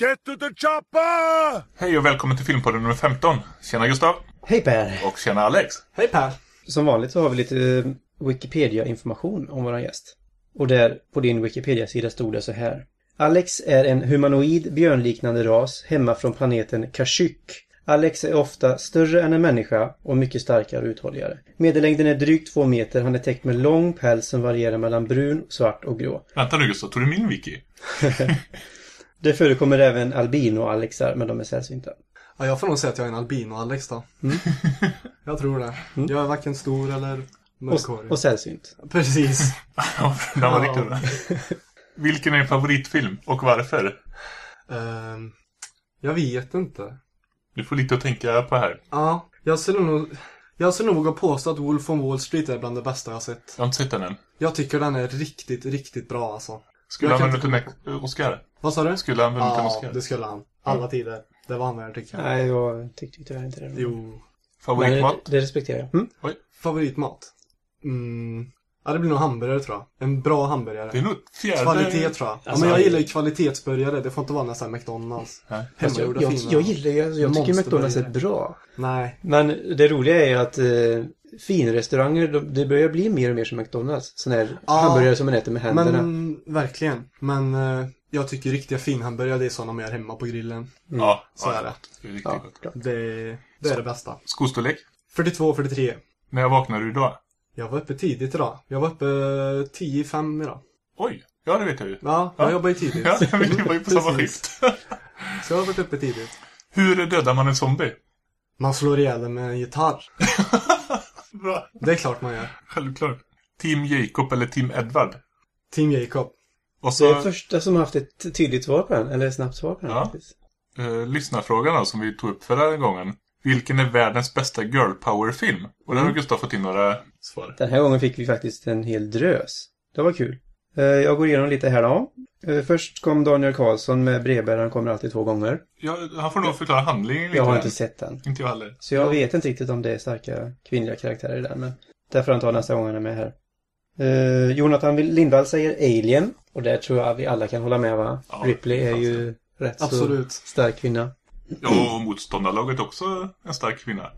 Get to the chopper! Hej och välkommen till Filmpodden nummer 15. Tjena Gustav. Hej Per! Och tjena Alex. Hej Per! Som vanligt så har vi lite eh, Wikipedia-information om våran gäst. Och där på din Wikipedia-sida stod det så här. Alex är en humanoid björnliknande ras hemma från planeten Kashyyyk. Alex är ofta större än en människa och mycket starkare och uthålligare. Medellängden är drygt två meter. Han är täckt med lång päls som varierar mellan brun, svart och grå. Vänta nu Gustav, tog du min wiki? Det förekommer även albino-alexar, men de är sällsynta. Ja, jag får nog säga att jag är en albino-Alex då. jag tror det. Jag är varken stor eller Och, mörkhårig. och sällsynt. Precis. Ja, var riktigt bra. Vilken är din favoritfilm och varför? Ehm, jag vet inte. Du får lite att tänka på här. Ja, jag skulle nog... Jag skulle nog påstå att Wolf on Wall Street är bland det bästa jag har sett. Jag har inte sett den än. Jag tycker den är riktigt, riktigt bra alltså. Skulle Jag han kan vunnit en Oscar? Vad sa du? Skulle han vunnit en Ja, Oscar? det skulle han. Alla tider. Det var han värd tycker jag. Nej, jag tyckte tyvärr inte det. Jo. Favoritmat? det, det respekterar jag. Mm? Favoritmat? Mm. Ja, det blir nog hamburgare tror jag. En bra hamburgare. Det är nog fjärde... Kvalitet tror jag. Ja, Alltså, men jag jag- gillar ju kvalitetsburgare. Det får inte vara nästan McDonalds. Nej. Jag, Hemmagjorda jag, fina. jag gillar ju, jag, jag tycker McDonalds är bra. Nej. Men det roliga är ju att eh, finrestauranger, de, det börjar bli mer och mer som McDonalds. Sådana här Ja, hamburgare som man äter med händerna. Men verkligen. Men eh, jag tycker riktiga finhamburgare det är sådana man gör hemma på grillen. Ja, Så ja, är det. Det är riktigt Ja, klart. Det, det är det bästa. Skostorlek? 42, 43. När vaknade du då? Jag var uppe tidigt idag. Jag var uppe 10-5 idag. Oj, ja det vet jag ju. Ja, jag Ja. jobbar ju tidigt. Ja, vi var ju på samma skift. Så jag har varit uppe tidigt. Hur dödar man en zombie? Man slår ihjäl den med en gitarr. Bra. Det är klart man gör. Självklart. Team Jacob eller Team Edward? Team Jacob. Och Det är så första som har haft ett tydligt svar på den, eller snabbt svar på den Ja. eh, lyssnarfrågan då, som vi tog upp förra gången. Vilken är världens bästa girl power-film? Och där har Gustav fått in några svar. Den här gången fick vi faktiskt en hel drös. Det var kul. Eh, Jag går igenom lite här då. Eh, Först kom Daniel Karlsson med brevbäraren kommer alltid två gånger. Ja, han får nog förklara handlingen lite. Jag har inte sett den. Inte jag heller. Så jag vet inte riktigt om det är starka kvinnliga karaktärer där, men därför han tar nästa gång han är med här. Eh, Jonathan Lindvall säger Alien. Och det tror jag vi alla kan hålla med va? Ja, Ripley är ju rätt Absolut. så stark kvinna. Ja, och motståndarlaget också en stark kvinna.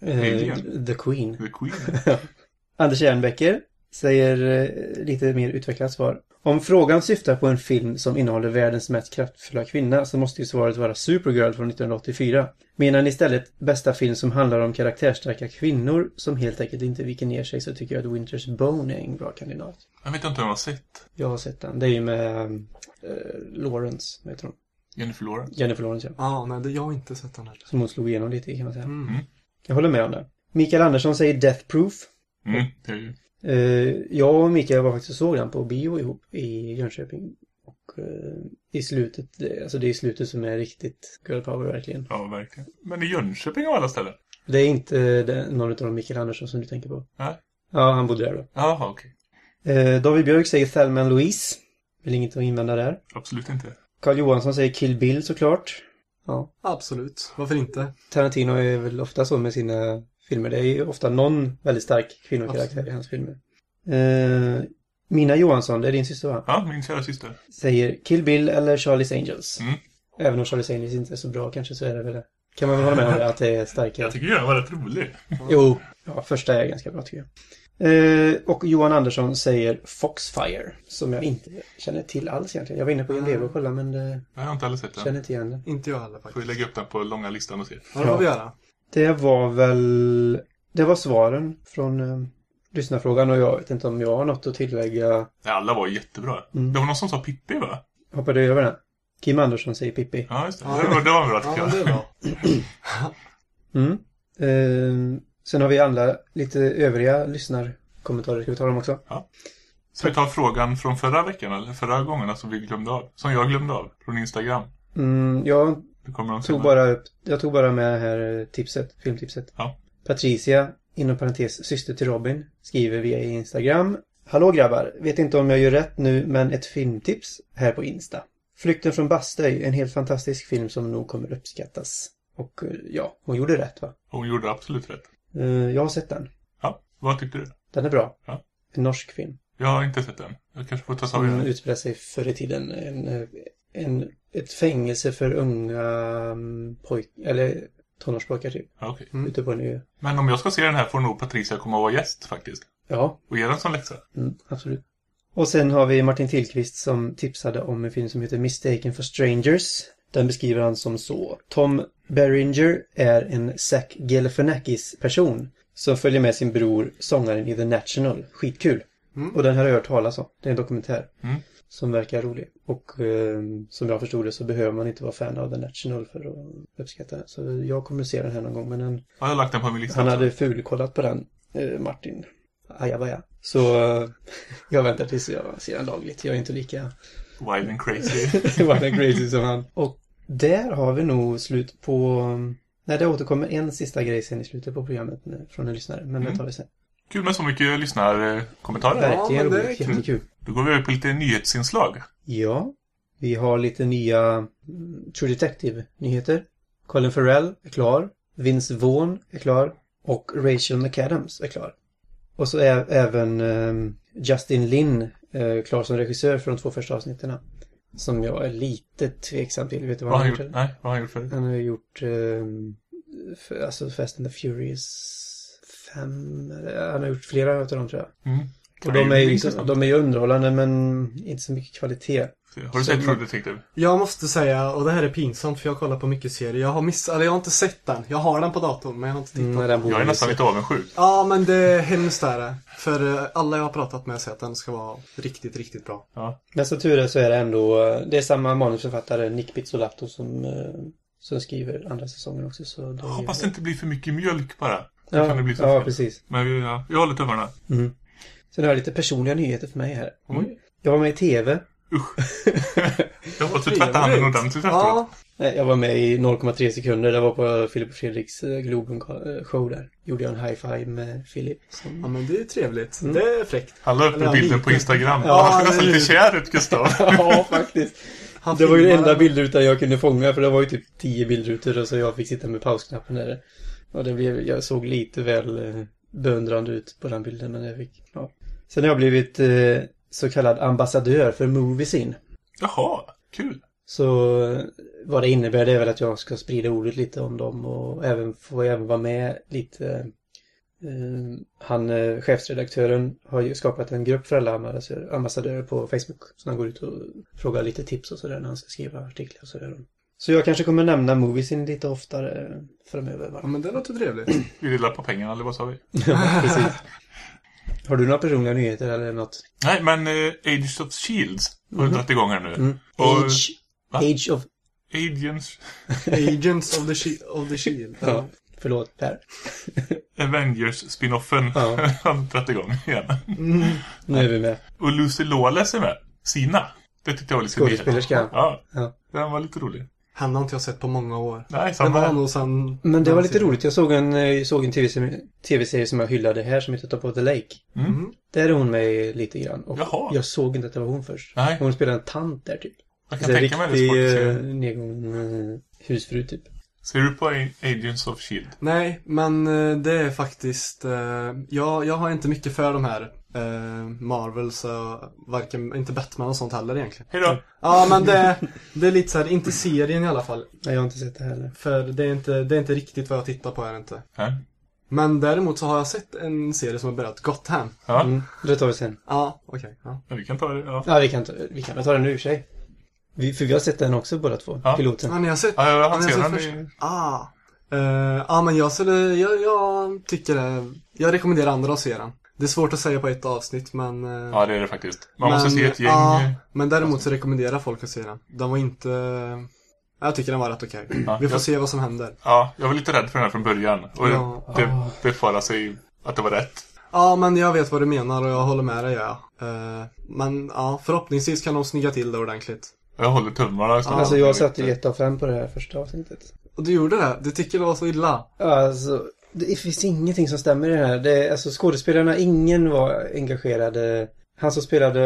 Eh, Alien. The Queen. The Queen. Anders Jernbecker säger eh, lite mer utvecklat svar. Om frågan syftar på en film som innehåller världens mest kraftfulla kvinna så måste ju svaret vara Supergirl från 1984. Menar ni istället bästa film som handlar om karaktärstarka kvinnor som helt enkelt inte viker ner sig så tycker jag att Winters Bone är en bra kandidat. Jag vet inte om jag har sett Jag har sett den. Det är ju med äh, Lawrence, vad heter hon? Jennifer Lawrence. Jennifer Lawrence, ja. Ja, nej, det, jag har inte sett den heller. Som hon slog igenom lite i kan man säga. Mm. Jag håller med om det. Mikael Andersson säger Death Proof. Mm, det är ju... Eh, jag och Mikael var faktiskt och såg den på bio ihop i Jönköping. Och eh, i slutet, det, alltså det är i slutet som är riktigt girl power verkligen. Ja, verkligen. Men i Jönköping av alla ställen? Det är inte det, någon av de Mikael Andersson som du tänker på. Nej. Ja, han bodde där då. Jaha, okej. Eh, David Björk säger Thelma and Louise. Vill inget att invända där. Absolut inte. Carl Johansson säger Kill Bill såklart. Ja. Absolut. Varför inte? Tarantino är väl ofta så med sina filmer. Det är ju ofta någon väldigt stark kvinnokaraktär i hans filmer. Eh, Mina Johansson, det är din syster va? Ja, min kära syster. Säger Kill Bill eller Charlie's Angels. Mm. Även om Charlie's Angels inte är så bra kanske så är det väl det. Kan man väl hålla med om det, att det är starkare. Jag tycker den var rätt rolig. Jo, ja, första är ganska bra tycker jag. Eh, och Johan Andersson säger Foxfire, som jag inte känner till alls egentligen. Jag var inne på IMDb och kollade men det, Jag har inte heller sett den. känner inte igen den. Inte jag heller Får vi faktiskt. lägga upp den på långa listan och se. Ja, det får vi göra. Det var väl... Det var svaren från eh, lyssnarfrågan och jag vet inte om jag har något att tillägga. Nej, alla var jättebra. Mm. Det var någon som sa Pippi, va? Hoppade över den. Kim Andersson säger Pippi. Ja, just det. Ja. Det, var, det var bra, Ja, tycker jag. Mm. Eh, sen har vi andra lite övriga lyssnarkommentarer. Ska vi ta dem också? Ska vi ta frågan från förra veckan, eller förra gången, som vi glömde av? Som jag glömde av, från Instagram. Mm, jag kommer de tog bara upp, jag tog bara med här eh, tipset, filmtipset. Ja. Patricia, inom parentes syster till Robin, skriver via Instagram. Hallå grabbar, vet inte om jag gör rätt nu, men ett filmtips här på Insta. Flykten från Bastøy, en helt fantastisk film som nog kommer uppskattas. Och eh, ja, hon gjorde rätt va? Hon gjorde absolut rätt. Eh, Jag har sett den. Ja, vad tyckte du? Den är bra. Ja. En norsk film. Jag har inte sett den. Jag kanske får ta i Som den. utspelar sig förr i tiden. En, en, ett fängelse för unga um, pojk, eller tonårspojkar typ. Ja, okej. Ute på en ö. Men om jag ska se den här får nog Patricia komma och vara gäst faktiskt. Ja, Och ge den som läxa. mm, absolut. Och sen har vi Martin Tillqvist som tipsade om en film som heter Mistaken for Strangers. Den beskriver han som så. Tom Berringer är en Zac Galifianakis person som följer med sin bror, sångaren i The National. Skitkul. Och den här har jag hört talas om. Det är en dokumentär. Mm. Som verkar rolig. Och eh, som jag förstod det så behöver man inte vara fan av The National för att uppskatta den. Så jag kommer att se den här någon gång. Men den, Ja, Jag har lagt den på min lista han också. hade fulkollat på den, eh, Martin. Ajabaja. Så eh, jag väntar tills jag ser den lagligt. Jag är inte lika Wild and crazy. wild and crazy som han. Och där har vi nog slut på... Nej, det återkommer en sista grej sen i slutet på programmet från en lyssnare. Men det tar vi sen. Kul med så mycket lyssnarkommentarer. Verkligen är roligt. kul. Jättekul. Då går vi över på lite nyhetsinslag. Ja, vi har lite nya mm, True Detective-nyheter. Colin Farrell är klar. Vince Vaughn är klar. Och Rachel McAdams är klar. Och så är även ehm, Justin Lin eh, klar som regissör för de två första avsnitten. Som jag är lite tveksam till. Vet du vad han har gjort? Nej, vad har han gjort förut? Han har gjort f- alltså Fast and the Furious 5. Han har gjort flera av dem tror jag. Mm. Och de är, ju, intressant. de är ju underhållande men inte så mycket kvalitet. Har du sett True Detective? Jag måste säga, och det här är pinsamt för jag kollar på mycket serier. Jag har miss... eller jag har inte sett den. Jag har den på datorn men jag har inte tittat. Mm, nej, den Jag är nästan lite avundsjuk. Ja men det är hemskt är det. För eh, alla jag har pratat med säger att den ska vara riktigt, riktigt bra. Ja. Men som tur är så är det ändå, eh, det är samma manusförfattare, Nick Pizzolatto, som, eh, som skriver andra säsongen också. Så det är, Hoppas det inte blir för mycket mjölk bara. Ja, kan det bli så ja, fel. precis. Men vi, ja, vi håller tummarna. Mm. Sen har jag lite personliga nyheter för mig här. Oj. Jag var med i TV. Jag hoppas du tvättar handen ordentligt efteråt. Ja, Nej, Jag var med i 0,3 sekunder. Det var på Filip och Fredriks eh, Globen-show där. Gjorde jag en high-five med Filip. ja Som... men det är trevligt. Mm. Det är fräckt. Han la upp Eller, ja, bilden på. Instagram. Ja, han ser nästan lite kär ut, Gustav. ja, faktiskt. Han Det var ju den enda bildrutan jag kunde fånga för det var ju typ 10 bildrutor och så jag fick sitta med pausknappen där. Och det blev, jag såg lite väl eh, beundrande ut på den bilden men jag fick, ja. Sen har jag blivit eh, så kallad ambassadör för Moviesin. Jaha, kul. Så vad det innebär det är väl att jag ska sprida ordet lite om dem och även får även vara med lite. Eh, han, eh, chefsredaktören, har ju skapat en grupp för alla ambassadörer- på Facebook. Så han går ut och frågar lite tips och sådär när han ska skriva artiklar och sådär. Så jag kanske kommer nämna Moviesin lite oftare framöver. Va? Ja men det låter trevligt. Vi delar på pengarna, eller vad sa vi? Ja, precis. Har du några personliga nyheter eller något? Nej, men uh, Age of Shields har ju dragit igång här nu. Mm. Och Age, va? Age of... Agents, Agents of the, shi- of the Shield. Ja, förlåt Per. Avengers-spinoffen Ja. har dragit igång igen. Mm. Nu är vi med. Och Lucy Lawless är med. Sina. Det tyckte jag var lite. Skådespelerskan. Ja, Ja. den var lite rolig. Henne har inte jag sett på många år. Nej, samma var här. nog sen... Men det var den lite serien. roligt. Jag såg en, eh, såg en tv-serie, som jag hyllade här som heter Top of the Lake. Mm. Där är hon med lite grann. Och Jaha. jag såg inte att det var hon först. Nej. Hon spelar en tant där typ. Jag kan tänka mig det. riktig eh, nedgången eh, husfru typ. Ser du på Agents of Shield? Nej, men det är faktiskt... Jag, jag har inte mycket för de här eh, Marvels, eh, varken, inte Batman och sånt heller egentligen. Hej då! Ja, men det, det är lite så här, inte serien i alla fall. Nej, jag har inte sett det heller. För det är inte, det är inte riktigt vad jag tittar på, är det inte. Nej. Men däremot så har jag sett en serie som har börjat, Gotham. Ja, Mm, det tar vi sen. Ja, okej. ja. men vi kan ta det. Ja. Ja, vi kan ta, vi kan väl ta den nu i sig. Vi, för vi har sett den också båda två. Ja. Piloten. Ja, ni har sett? Ja, jag har den sett i... först? Ah. Eh, ja, men jag, skulle, jag, jag tycker det. Jag rekommenderar andra att se den. Det är svårt att säga på ett avsnitt, men... eh, Ja, det är det faktiskt. Man måste men, se ett gäng. Ja, men däremot så rekommenderar folk att se den. Den var inte... Jag tycker den var rätt okej. Ja, Vi får jag- se vad som händer. Ja, jag var lite rädd för den här från början. Och Ja. det Ah. befarade sig att det var rätt. Ja, men jag vet vad du menar och jag håller med dig, ja. Eh, men ja, förhoppningsvis kan de snygga till det ordentligt. Jag håller tummarna. så- Alltså jag satte ju ett av fem på det här första avsnittet. Och du gjorde det? Du tycker det var så illa? Alltså, det finns ingenting som stämmer i det här. Det, alltså skådespelarna, ingen var engagerade. Han som spelade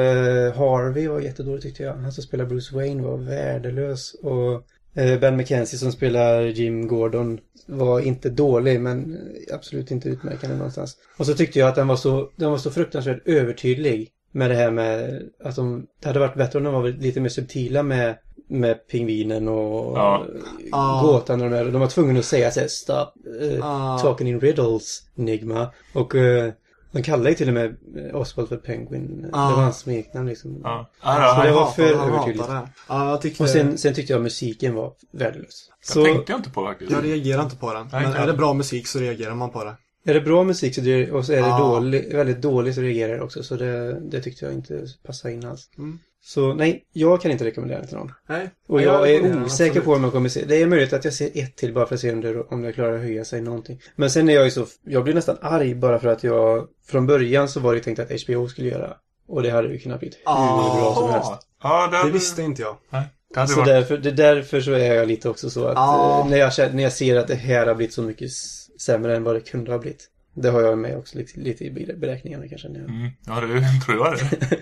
Harvey var jättedålig tyckte jag. Han som spelade Bruce Wayne var värdelös. Och eh, Ben McKenzie som spelar Jim Gordon var inte dålig men absolut inte utmärkande någonstans. Och så tyckte jag att den var så, den var så fruktansvärt övertydlig. Med det här med att de, det hade varit bättre om de var lite mer subtila med med pingvinen och Ja. ja. gåtan och de, här, de var tvungna att säga såhär Stop uh, Ah. talking in riddles, Nigma. Och uh, de kallade ju till och med eh, Oswald för Penguin. Ah. Det var hans smeknamn liksom. Ja. Så Ja, det var för han övertydligt. jag tyckte... Och sen, sen tyckte jag musiken var värdelös. jag Så tänkte jag inte på faktiskt. Jag reagerar inte på den. Men är det jag. bra musik så reagerar man på det. Är det bra musik så det, och så är det Ah. dålig, väldigt dåligt så reagerar jag också. Så det, det tyckte jag inte passade in alls. Mm. Så nej, jag kan inte rekommendera det till någon. Nej. Och Ja, jag är den, osäker absolut. på om jag kommer se. Det är möjligt att jag ser ett till bara för att se om det, om det klarar att höja sig någonting. Men sen är jag ju så, jag blir nästan arg bara för att jag, från början så var det tänkt att HBO skulle göra. Och det hade ju kunnat bli hur Ah. bra som helst. Ja, det, Det visste inte jag. Nej, det Så varit... därför, det, därför så är jag lite också så att Ah. eh, när, jag, när jag ser att det här har blivit så mycket sämre än vad det kunde ha blivit. Det har jag med också lite, lite i beräkningarna kanske. När jag, Mm, ja, det tror jag det.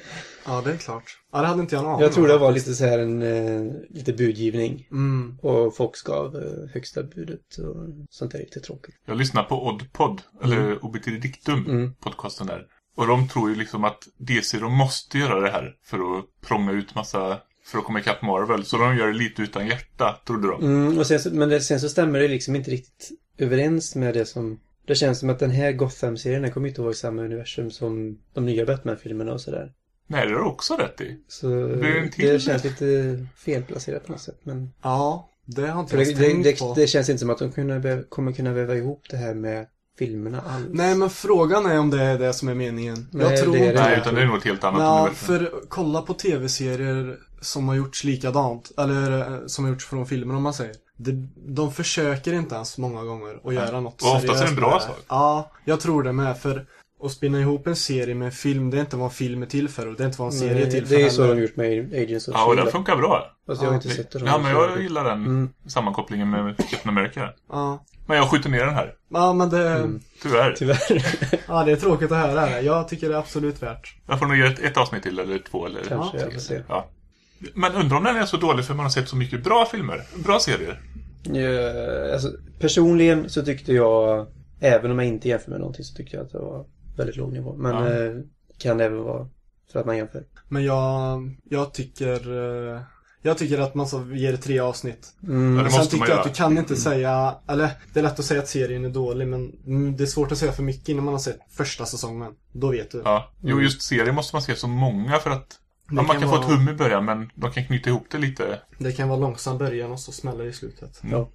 Ja, det är klart. Ja, det hade inte jag någon aning jag tror det var lite så här en, eh, lite budgivning. Mm. Och Fox gav eh, högsta budet och sånt där är lite tråkigt. Jag lyssnar på Oddpod, eller Obitridictum, Mm. podcasten där. Och de tror ju liksom att DC, de måste göra det här för att prångla ut massa, för att komma ikapp Marvel. Så de gör det lite utan hjärta, trodde de. Mm, och sen så, men det, sen så stämmer det liksom inte riktigt överens med det som... Det känns som att den här Gotham-serien kommer inte att vara i samma universum som de nya Batman-filmerna och sådär. Nej, det har du också rätt i. Så det en till? det känns lite felplacerat på något sätt. Men Ja, det har inte för jag det, tänkt det, på. det känns inte som att de kunna, kommer kunna väva ihop det här med filmerna alls. Nej, men frågan är om det är det som är meningen. Nej, jag tror det är det inte Nej, utan det är nog ett helt annat Ja, universum. för kolla på tv-serier som har gjorts likadant, eller eh, som har gjorts från filmer om man säger. Det, de försöker inte ens många gånger att göra något Och oftast är det en seriöst bra sak. Ja, jag tror det med, för att spinna ihop en serie med en film, det är inte vad en film är till för och det är inte vad en serie är till för det är ju så de gjort med Agents of Ja, och den funkar bra. Fast jag har Ja, inte sett det. Ja, men jag gillar den Mm. sammankopplingen med Captain America. Ja. Men jag skjuter ner den här, ja, men det, Mm. tyvärr. Tyvärr. ja, det är tråkigt att höra det. Jag tycker det är absolut värt. Jag får nog göra ett, ett avsnitt till, eller två, eller Kanske, tre. jag får se. Ja. Men undrar om den är så dålig för man har sett så mycket bra filmer, bra serier. Ja, alltså, personligen så tyckte jag, även om jag inte jämför med någonting, så tyckte jag att det var väldigt låg nivå. Men Ja. eh, kan även vara för att man jämför. Men jag, jag tycker, eh, jag tycker att man så ger det tre avsnitt. Mm. Ja, det Sen tycker jag att du kan inte säga, eller det är lätt att säga att serien är dålig men mm, det är svårt att säga för mycket innan man har sett första säsongen. Då vet du. Ja. Jo, just serier måste man se så många för att ja, man kan kan få vara- ett hum i början, men de kan knyta ihop det lite. Det kan vara långsam början och så smäller det i slutet. Ja.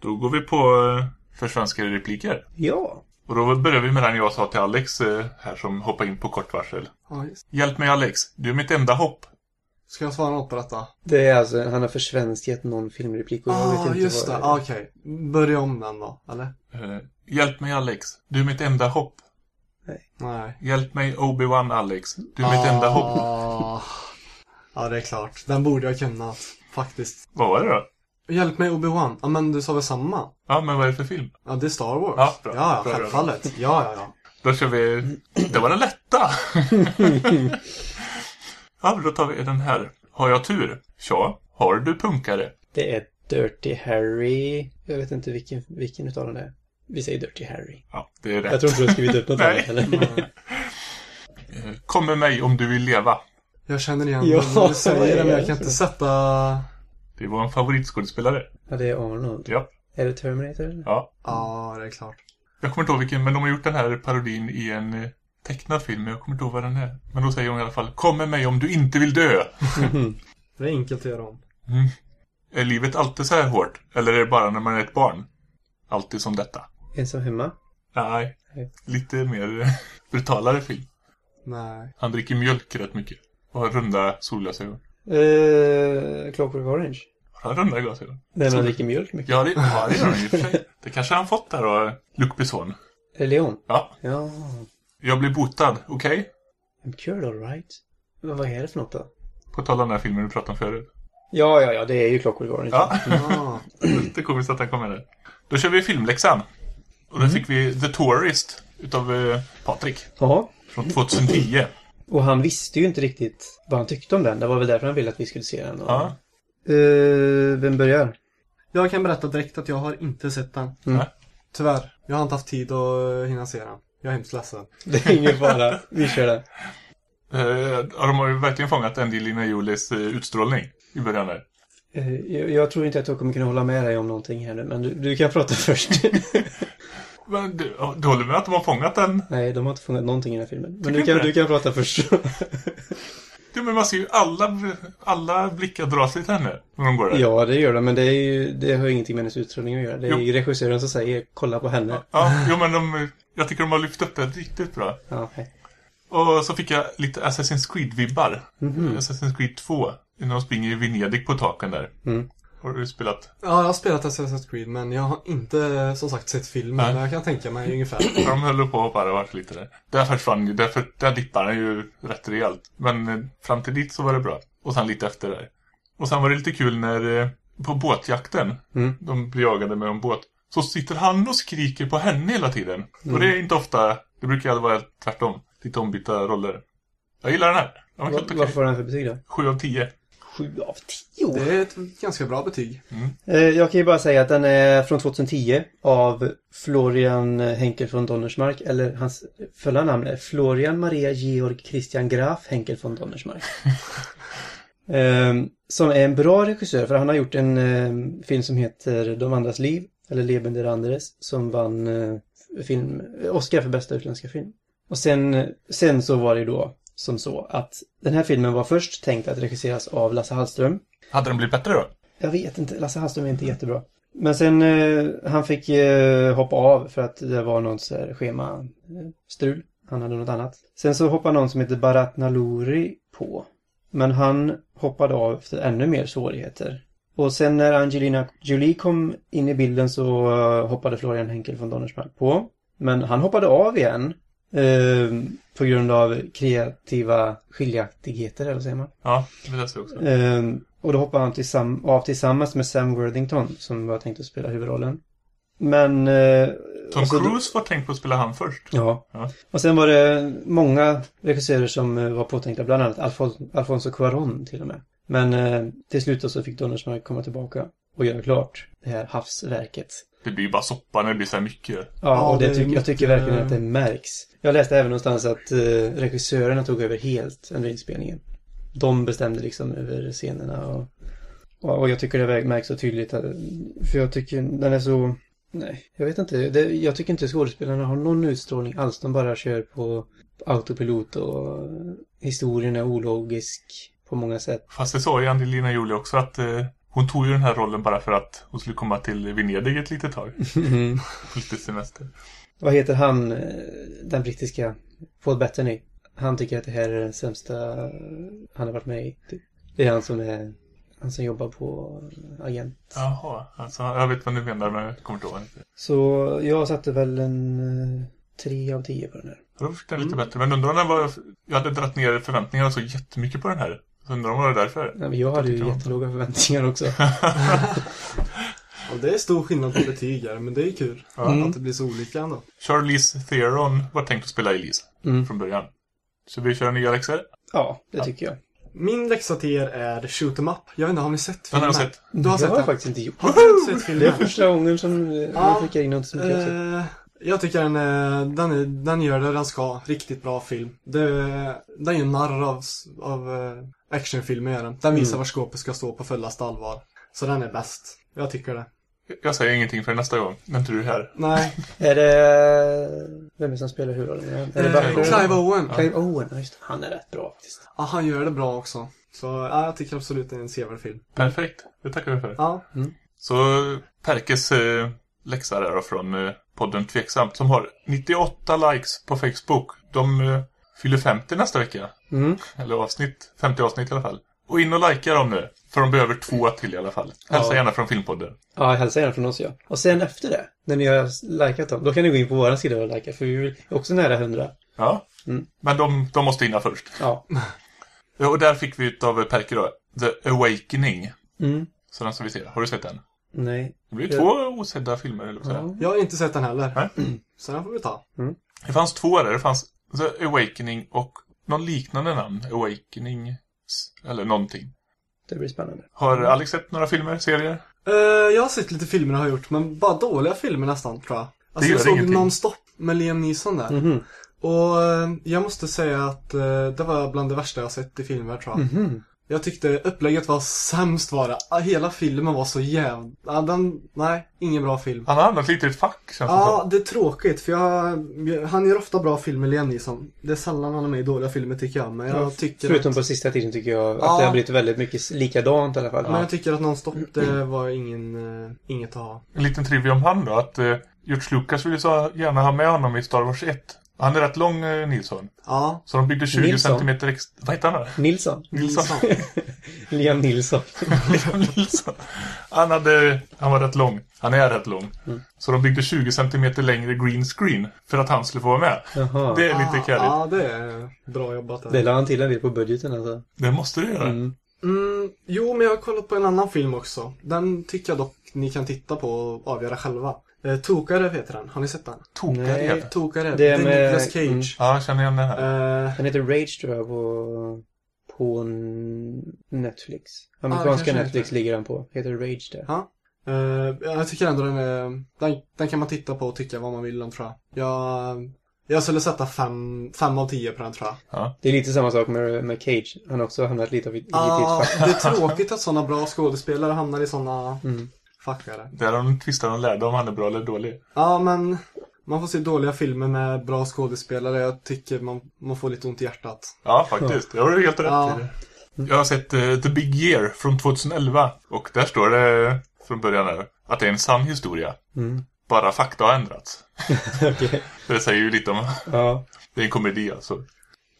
Då går vi på eh, försvenskade repliker. ja. Och då börjar vi med den jag sa till Alex eh, här som hoppade in på kort varsel. Ja, just. Hjälp mig Alex, du är mitt enda hopp. Ska jag svara något på detta? Det är alltså, han har försvenskat någon filmreplik och jag vet Ah, inte just det. vad Ah, Okej. Börja om den då, eller? Eh, hjälp mig Alex, du är mitt enda hopp. Nej. Hjälp mig Obi-Wan Alex, du är mitt enda hopp. Ah. Ja, det är klart. Den borde jag kunnat. Faktiskt. Vad var det då? Hjälp mig Obi-Wan. Ja, men du sa väl samma? Ja, men vad är det för film? Ja, det är Star Wars. Ja, bra. ja, ja Bra, bra, självfallet. Ja, ja, ja. Då kör vi... Det var den lätta! ja, då tar vi den här. Har jag tur? Ja. Har du punkare? Det är Dirty Harry. Jag vet inte vilken, vilken utav dem det är. Vi säger Dirty Harry. Ja, det är rätt. Jag tror inte du har skrivit upp något Nej. annat eller? Eh, Kom med mig om du vill leva. Jag känner igen Ja, när du säger är det, men jag kan inte sätta... Det var en favoritskådespelare. Ja, det är Arnold. Ja. Är det Terminator? Ja. Ja, det är klart. Jag kommer inte ihåg vilken, men de har gjort den här parodin i en eh, tecknad film. men Jag kommer inte ihåg vad den är. Men då säger hon i alla fall Kom med mig om du inte vill dö. Det är enkelt att göra om. Mm. Är livet alltid så här hårt? Eller är det bara när man är ett barn? Alltid som detta? Ensam hemma? Nej. Nej. Lite mer eh, brutalare film. Nej. Han dricker mjölk rätt mycket. Och har runda solglasögon. Eh, Clockwork Orange. Har han runda glasögon? Den Så- man dricker mjölk mycket. Ja, det, ja, det gör han och för sig. Det kanske han fått där av Luc Besson. Det Leon? Ja. Ja. Jag blir botad, okej? I'm cured alright. Men vad är det för något då? På tal om den här filmen du pratade om förut. Ja, ja, ja, det är ju Clockwork Orange. Ja, Ja. det komiskt att han kommer där. Då kör vi filmläxan. Och då fick vi The Tourist utav eh, Patrik. Ja. Från 2010. Och han visste ju inte riktigt vad han tyckte om den. Det var väl därför han ville att vi skulle se den. Och... Ja. Eh, vem börjar? Jag kan berätta direkt att jag har inte sett den. Mm. Nej. Tyvärr. Jag har inte haft tid att hinna se den. Jag är hemskt ledsen. Det är ingen fara. Vi kör den. Eh, ja, de har ju verkligen fångat Angelina Jolies eh, utstrålning i början där. Eh, Jag, tror inte att jag kommer kunna hålla med dig om någonting här nu, men du, du kan prata först. Men du, ja, du håller med att de har fångat den? Nej, de har inte fångat någonting i den här filmen. Men du kan, det? du kan prata först. Ja, men man ser ju alla, alla blickar dras till henne när de går där. ja, det gör de, men det, är ju, det har ju ingenting med hennes utstrålning att göra. Det är Jo. regissören som säger kolla på henne. Ja, jo, men de, jag tycker de har lyft upp det riktigt bra. Ja, okej. Och så fick jag lite Assassin's Creed-vibbar. Mhm. Assassin's Creed 2. När de springer i Venedig på taken där. Mm. Har du spelat? Ja, jag har spelat Assassin's Creed men jag har inte som sagt sett filmen. Nej. Jag kan tänka mig ungefär. De höll på och bara varit lite där. Där försvann ju, därför, där dippar den ju rätt rejält. Men eh, fram till dit så var det bra. Och sen lite efter där. Och sen var det lite kul när, eh, på båtjakten, Mm. de blir jagade med en båt. Så sitter han och skriker på henne hela tiden. Och det är inte ofta, det brukar vara tvärtom. Lite ombytta roller. Jag gillar den här. Den var Vad, helt vad okej. får den för betyg då? 7 av 10. Sju av tio. Det är ett ganska bra betyg. Eh, Jag kan ju bara säga att den är från 2010 av Florian Henkel von Donnersmarck, eller hans fulla namn är Florian Maria Georg Christian Graf Henkel von Donnersmarck. Ehm, som är en bra regissör, för han har gjort en eh, film som heter De andras liv, eller Leben der anderes, som vann eh, film, Oscar för bästa utländska film. Och sen, sen så var det då som så att den här filmen var först tänkt att regisseras av Lasse Hallström. Hade den blivit bättre då? Jag vet inte, Lasse Hallström är inte jättebra. Men sen eh, han fick eh, hoppa av för att det var något så här schemastrul. Han hade något annat. Sen så hoppade någon som heter Barat Nalouri på. Men han hoppade av efter ännu mer svårigheter. Och sen när Angelina Jolie kom in i bilden så eh, hoppade Florian Henkel von Donnersmarck på. Men han hoppade av igen. Eh, på grund av kreativa skiljaktigheter, eller säger man? Ja, det vill jag också. Ehm, och då hoppade han tillsam- av tillsammans med Sam Worthington som var tänkt att spela huvudrollen. Men... eh, Tom Cruise var tänkt på att spela han först. Ja. Ja. Och sen var det många regissörer som eh, var påtänkta, bland annat Alfon- Alfonso Cuarón till och med. Men eh, till slut så fick Donnersmarck komma tillbaka och göra klart det här havsverket. Det blir bara soppa när det blir så här mycket. Ja, och det tycker, jag tycker verkligen att det märks. Jag läste även någonstans att eh, regissörerna tog över helt under inspelningen. De bestämde liksom över scenerna och, och, och jag tycker det märks så tydligt. Att, för jag tycker den är så... Nej, jag vet inte. Det, jag tycker inte skådespelarna har någon utstrålning alls. De bara kör på autopilot och historien är ologisk på många sätt. Fast det sa ju Angelina Jolie också att eh, hon tog ju den här rollen bara för att hon skulle komma till Venedig ett litet tag. På lite semester. Vad heter han, eh, den brittiska, Paul Bettany? Han tycker att det här är den sämsta han har varit med i. typ. Det är han som är, han som jobbar på agent. Jaha, alltså jag vet vad du menar men jag kommer inte ihåg. Så jag satte väl en eh, tre av tio på den här. Då fick den lite bättre. Men undrar om den var... Jag hade dragit ner förväntningarna så jättemycket på den här. Undrar om det var därför. Nej, men jag hade ju jag. jättelåga förväntningar också. Och det är stor skillnad på betyg här, men det är kul. Mm. Att det blir så olika ändå. Charlize Theron var tänkt att spela Elise Mm. från början. Så vi kör nya läxor. Ja, det tycker jag. Min läxa till er är Shoot 'em Up. Jag vet inte, har ni sett Den har filmen? jag sett. Du har det sett har jag den? faktiskt inte gjort. Har du inte sett Det är filmen? första gången som eh, Ja, jag skickar in något som inte jag har sett. Eh, jag tycker den, är- den, den gör det den ska. Riktigt bra film. Det, den är ju narr av, av eh, actionfilmer den. Den visar Mm. var skåpet ska stå på fullaste allvar. Så den är bäst. Jag tycker det. Jag säger ingenting för nästa gång. När inte du är här. Nej, Är det... Vem är det som spelar huvudrollen? Är det eh? Clive Owen. Clive Owen, ja, just. Han är rätt bra faktiskt. Ja, han gör det bra också. Så ja, jag tycker absolut det är en sevärd film. Perfekt. Det tackar vi för. Ja, Så Perkes eh, läxa där från eh, podden Tveksamt som har 98 likes på Facebook. De eh, fyller 50 nästa vecka. Mm. Eller avsnitt. 50 avsnitt i alla fall. Och in och likea dem nu. För de behöver två till i alla fall. Hälsa Ja. gärna från Filmpodden. Ja, hälsa gärna från oss ja. Och sen efter det, när ni har likat dem, då kan ni gå in på våra sida och lika, för vi är också nära 100. Ja. Mm. Men de, de måste hinna först. Ja. Och där fick vi utav Perke då. The Awakening. Mm. Så den ska vi se. Har du sett den? Nej. Det blir två osedda filmer, eller vad. Ja. jag har inte sett den heller. Nej. Så den får vi ta. Det fanns två där. Det fanns The Awakening och någon liknande namn. Awakening. Eller någonting. Det blir spännande. Har Alex sett några filmer, serier? Eh, jag har sett lite filmer jag har gjort, men bara dåliga filmer nästan, tror jag. Alltså, gör jag såg ingenting. Non-Stop med Liam Neeson där. Mhm. Och eh, jag måste säga att eh, det var bland det värsta jag sett i filmer, tror jag. Mhm. Jag tyckte upplägget var sämst var det. Ah, Hela filmen var så jävla... Ah, den... Nej, ingen bra film. Han har hamnat lite i ett fack känns det Ja, som. det är tråkigt för jag, han gör ofta bra filmer, Liam Neeson. Det är sällan han är med i dåliga filmer tycker jag. Men jag tycker Förutom att, på sista tiden tycker jag att Ja. det har blivit väldigt mycket likadant i alla fall. Men jag tycker att Non-Stop, det var ingen, eh, inget att ha. En liten trivia om han då. Att eh, George Lucas ville så gärna ha med honom i Star Wars 1. Han är rätt lång, eh, Nilsson. Ja, Så de byggde 20 Nilsson? centimeter extra. Vad heter han då? Nilsson. Nilsson. Liam Nilsson. Liam Nilsson. Han, hade, han var rätt lång. Han är rätt lång. Mm. Så de byggde 20 centimeter längre green screen för att han skulle få vara med. Jaha. Det är lite kärligt. Ja, det är bra jobbat. där. Det la han till en del på budgeten alltså. Det måste du göra. Mm. Mm, jo, men jag har kollat på en annan film också. Den tycker jag dock ni kan titta på och avgöra själva. Eh, Tokarev heter den. Har ni sett den? Tokarev. Nej. Tokarev. Det Det är med- Nicolas Cage. mm. Ja, jag känner igen den här. Eh, Den heter Rage tror jag på, på Netflix. Amerikanska kanske Netflix heter. ligger den på. Heter Rage där. ja. Eh, jag tycker ändå den är... Den, den kan man titta på och tycka vad man vill om tror jag. Jag, jag skulle sätta fem, fem av tio på den tror jag. Det är lite samma sak med, med Cage. Han har också hamnat lite av ett lite i Ja, ett fack. det är tråkigt att sådana bra skådespelare hamnar i sådana Mm. Fackare. Där har de tvistat och lärde om han är bra eller dålig. Ja, men man får se dåliga filmer med bra skådespelare. Jag tycker man, man får lite ont i hjärtat. Ja, faktiskt. Det har helt rätt Ja. Jag har sett eh, The Big Year från 2011. Och där står det från början där, att det är en sann historia. Mm. Bara fakta har ändrats. Okej. Det säger ju lite om... Ja. Det är en komedi alltså.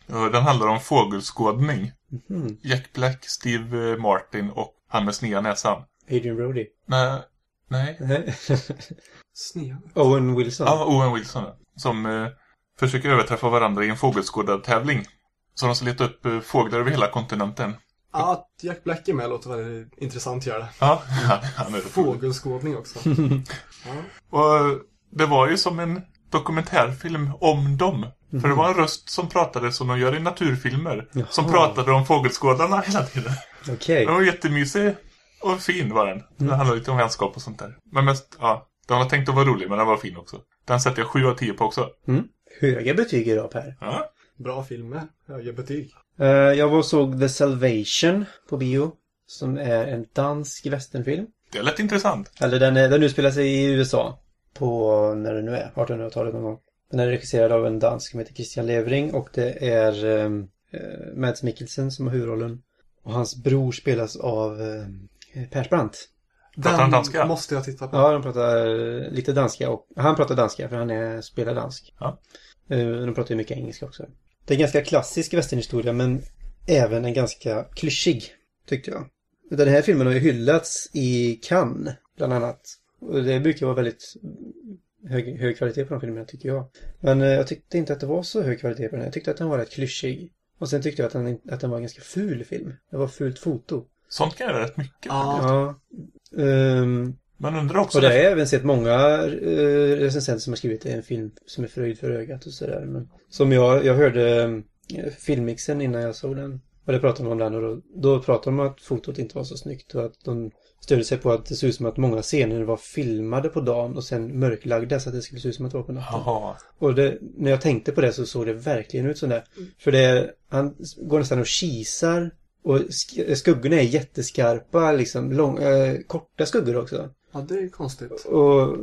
Den handlar om fågelskådning. Mm. Jack Black, Steve eh, Martin och han med sneda näsan. Adrian Brody. Nej. Nej. Sned. Owen Wilson. Ja, Owen Wilson. Som eh, försöker överträffa varandra i en fågelskådartävling. Så de ska leta upp eh, fåglar över hela kontinenten. Ja, att Jack Black är med låter väldigt intressant gör det. Ja, han är Fågelskådning också. ja. Och eh, det var ju som en dokumentärfilm om dem. För det var en röst som pratade som de gör i naturfilmer. Jaha. Som pratade om fågelskådarna hela tiden. Okej. Den var jättemysig och fin var den. Den handlade lite om vänskap och sånt där. Men mest, ja. Den var tänkt att vara rolig men den var fin också. Den sätter jag 7 av 10 på också. Mm. Höga betyg idag Per. Ja. Bra film med höga betyg. Eh, jag var och såg The Salvation på bio. Som är en dansk westernfilm. Det är lätt intressant. Eller den, är, den utspelar sig i USA. På, när det nu är, 1800-talet någon gång. Den är regisserad av en dansk som heter Christian Levering och det är um, Mads Mikkelsen som har huvudrollen. Och hans bror spelas av uh, Persbrandt. Pratar han danska? måste jag titta på. Ja, de pratar eh, lite danska och han pratar danska för han är, spelar dansk. Ja. Eh, De pratar ju mycket engelska också. Det är en ganska klassisk westernhistoria men även en ganska klyschig, tyckte jag. Den här filmen har ju hyllats i Cannes, bland annat. Och det brukar vara väldigt hög, hög kvalitet på de filmerna, tycker jag. Men eh, jag tyckte inte att det var så hög kvalitet på den här. Jag tyckte att den var rätt klyschig. Och sen tyckte jag att den, att den var en ganska ful film. Det var fult foto. Sånt kan göra rätt mycket. Ja. Ja. Ehm, Man undrar också... och där har jag även sett många eh, recensenter som har skrivit en film som är fröjd för ögat och sådär. Men som jag, jag hörde eh, filmmixen innan jag såg den. Och det pratade de om den och då, då pratade de om att fotot inte var så snyggt och att de stödde sig på att det såg ut som att många scener var filmade på dagen och sen mörklagda så att det skulle se ut som att det var på natten. Jaha. Och det, när jag tänkte på det så såg det verkligen ut sådär. För det, han går nästan och kisar och sk- skuggorna är jätteskarpa, liksom lång, eh, korta skuggor också. Ja, det är konstigt. Och,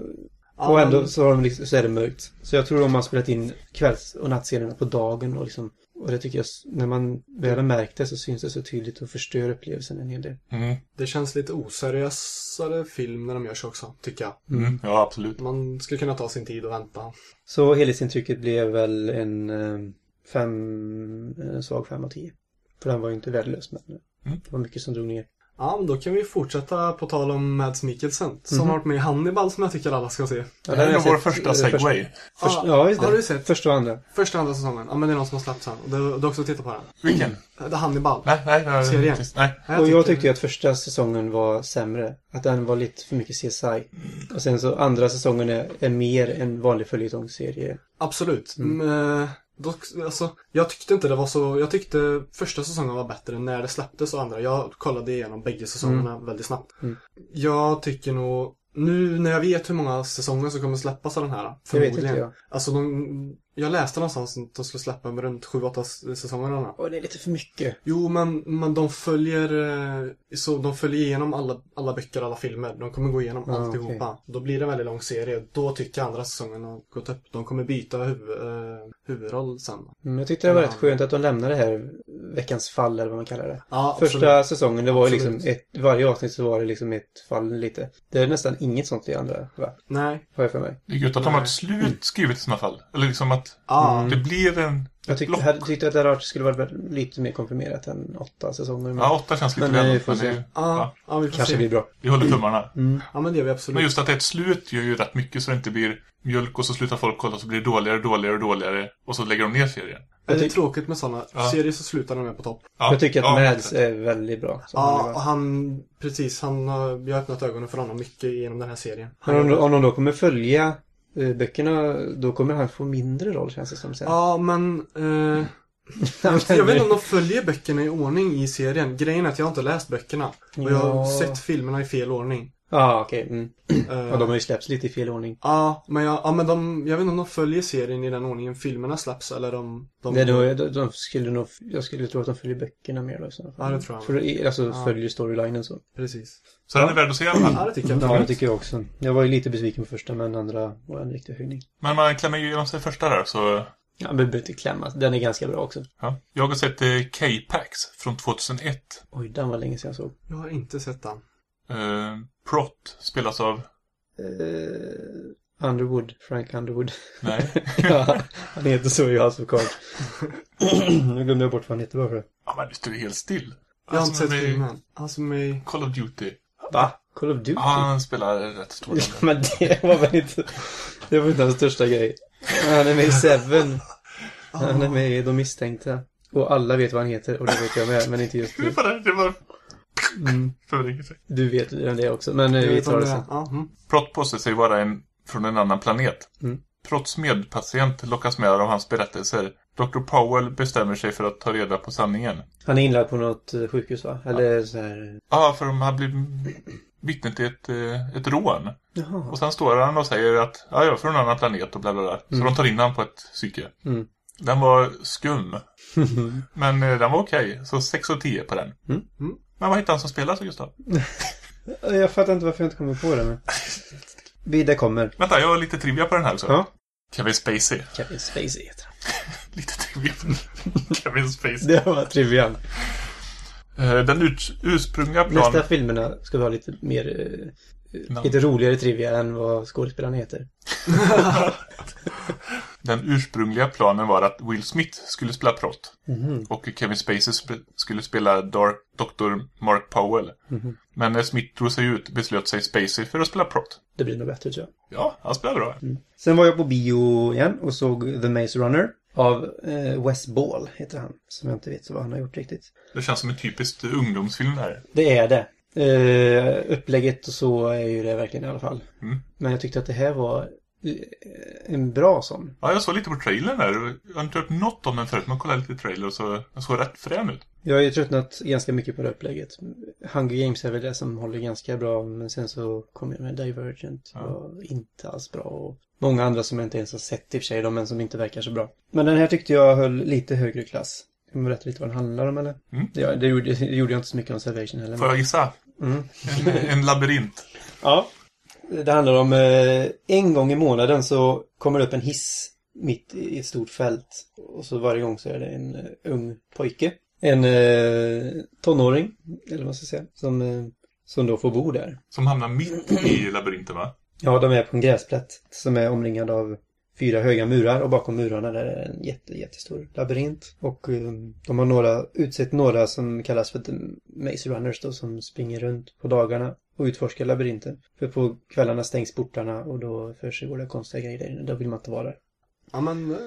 och ändå så, har de liksom, så är det mörkt. Så jag tror de har spelat in kvälls och nattscenerna på dagen och liksom och det tycker jag, när man väl har märkt det så syns det så tydligt och förstör upplevelsen en hel del. Mm. Det känns lite oseriösare film när de gör så också, tycker jag. Mm. Ja, absolut. Man skulle kunna ta sin tid och vänta. Så helhetsintrycket blev väl en eh, fem, en svag fem av tio. För den var ju inte värdelös men Mm. det var mycket som drog ner. Ja, men då kan vi fortsätta på tal om Mads Mikkelsen. Som Mhm. har varit med i Hannibal som jag tycker alla ska se. Ja, det den här är vår första eh, segway. Först, Ja, ja, just det. har du sett? Första och andra. Första och andra säsongen. Ja, men det är någon som har släppts sen. Och Du, har också tittat på den. Vilken? Det är Hannibal. Nej, nej. nej Serien. Nej. Och jag tyckte ju att första säsongen var sämre. Att den var lite för mycket CSI. Och sen så andra säsongen är, är mer en vanlig följetongserie. Absolut. Mm. Men, dock, alltså, jag tyckte inte det var så... Jag tyckte första säsongen var bättre när det släpptes och andra. Jag kollade igenom bägge säsongerna väldigt snabbt. Mm. Jag tycker nog... Nu när jag vet hur många säsonger som kommer släppas av den här. Det vet förmodligen. inte jag. Alltså de, jag läste någonstans att de skulle släppa med runt 7-8 säsonger eller. Och det är lite för mycket. Jo, men, men de följer eh, så de följer igenom alla, alla böcker, alla filmer. De kommer gå igenom Ja, alltihopa. Då blir det en väldigt lång serie. Då tycker jag andra säsongen har gått upp. De kommer byta huvud, eh, huvudroll sen. Men jag tyckte det var Ja. rätt skönt att de lämnade det här veckans fall eller vad man kallar det. Ja, Första absolut. säsongen, det var ju Absolut. liksom ett, varje avsnitt så var det liksom ett fall lite. Det är nästan inget sånt i andra, va? Nej. Har jag för mig. Det är gött att de har ett slut skrivet i sådana fall. Eller liksom att Ja. det blir en... Jag tyckte, hade, tyckte att det här skulle vara lite mer komprimerat än åtta säsonger. Men Ja, åtta känns lite Men, väl. eh, får se. det, Ja, ja, vi får kanske se. blir bra. vi håller tummarna. Ja, men det gör vi absolut. Men just att det är ett slut gör ju rätt mycket så det inte blir mjölk och så slutar folk kolla så blir det dåligare, dåligare, dåligare och så lägger de ner serien. är det tyck- tråkigt med sådana Ja. serier så slutar de med på topp. Ja, jag tycker att ja, Mads är väldigt bra. Ja, är. och han, precis, han har, jag har öppnat ögonen för honom mycket genom den här serien. Han Men om, om de då kommer följa böckerna, då kommer han få mindre roll känns det som sen. Ja, men... Eh, jag vet inte om de följer böckerna i ordning i serien. Grejen är att jag har inte läst böckerna. Och jag har Ja. sett filmerna i fel ordning. Ja, okej. Mm. Eh, Ja, de har ju släppts lite i fel ordning. Ja, men, jag, ja, men de, jag vet inte om de följer serien i den ordningen filmerna släpps eller om de... Nej, då, de, de skulle nog, jag skulle tro att de följer böckerna mer då. Ja, det tror jag. För, alltså Ja. följer storylinen så. Precis. Så den är värd att se i alla fall. Ja, det tycker jag. Ja, det tycker jag också. Jag var ju lite besviken på första, men andra var en riktig höjning. Men man klämmer ju igenom sig första där så... Ja, men behöver inte klämma. Den är ganska bra också. Ja. Jag har sett eh, K-Pax från 2001. Oj, den var länge sedan jag såg. Jag har inte sett den. Eh, Prot spelas av... Eh, Underwood, Frank Underwood. Nej. ja, han heter så i House of Cards. nu glömde jag bort vad han heter bara för det. Ja, men du står helt still. Jag har inte som sett filmen. Han som är. Call of Duty. Va? Call of Duty? Ja, han spelar rätt stor roll. Men det var väl inte... Det var inte hans största grej. Han är med i Seven. Han är med i De misstänkta. Och alla vet vad han heter och det vet jag med, men inte just Det du. var det. Det var... Mm. Du vet vem det också, men eh, vi tar det sen. Ja, mm. Prott påstår sig vara en från en annan planet. Mm. Protts medpatient lockas med av hans berättelser. Dr. Powell bestämmer sig för att ta reda på sanningen. Han är inlagd på något eh, sjukhus va? Eller så här... Ja, för de har blivit vittne till ett, eh, ett rån. Jaha. Och sen står han och säger att ja, jag är från en annan planet och bla bla bla. Så Mm. de tar in han på ett psyke. Mm. Den var skum. Men den var okej. Så 6 av 10 på den. Mm. Men vad heter han som spelar så Gustav? Jag fattar inte varför jag inte kommer på det, men... Vi, det kommer. Vänta, jag har lite trivia på den här också. Ja. Kevin Spacey. Kevin Spacey heter han. Lite trivia på Kevin Spacey. Det var trivian. Eh, Den ut, ursprungliga planen... Nästa filmerna ska vi ha lite mer... Namn. Lite roligare trivia än vad skådespelaren heter. Den ursprungliga planen var att Will Smith skulle spela Prott. Mhm. Och Kevin Spacey sp- skulle spela Dark Dr. Mark Powell. Mhm. Men när Smith drog sig ut beslöt sig Spacey för att spela Prott. Det blir nog bättre tror jag. Ja, han spelar bra. Sen var jag på bio igen och såg The Maze Runner. Av eh, Wes Ball heter han. Som jag inte vet vad han har gjort riktigt. Det känns som en typisk ungdomsfilm där. Det är det. Eh, upplägget och så är ju det verkligen i alla fall. Mm. Men jag tyckte att det här var en bra sån. Ja, jag såg lite på trailern där. Jag har inte hört något om den förut. Man kollade lite trailer och så den såg rätt frän ut. Jag har ju tröttnat ganska mycket på det upplägget. Hunger Games är väl det som håller ganska bra. Men sen så kom jag med Divergent. Ja. var inte alls bra. Och många andra som jag inte ens har sett i och för sig. då, Men som inte verkar så bra. Men den här tyckte jag höll lite högre klass. Kan man berätta lite vad den handlar om eller? Mm. Ja, det gjorde, det gjorde jag inte så mycket om Salvation heller. Får jag gissa? Mm. En, en labyrint. Ja. Det handlar om eh, en gång i månaden så kommer det upp en hiss mitt i ett stort fält. Och så varje gång så är det en eh, ung pojke. En eh, tonåring, eller vad ska säga, som, som då får bo där. Som hamnar mitt i labyrinten va? Ja, de är på en gräsplätt som är omringad av fyra höga murar och bakom murarna där är en jätte, jättestor labyrint. Och de har några, utsett några som kallas för The Maze Runners då som springer runt på dagarna och utforskar labyrinten. För på kvällarna stängs portarna och då försiggår det konstiga grejer där inne. Då vill man inte vara där. Ja, men eh,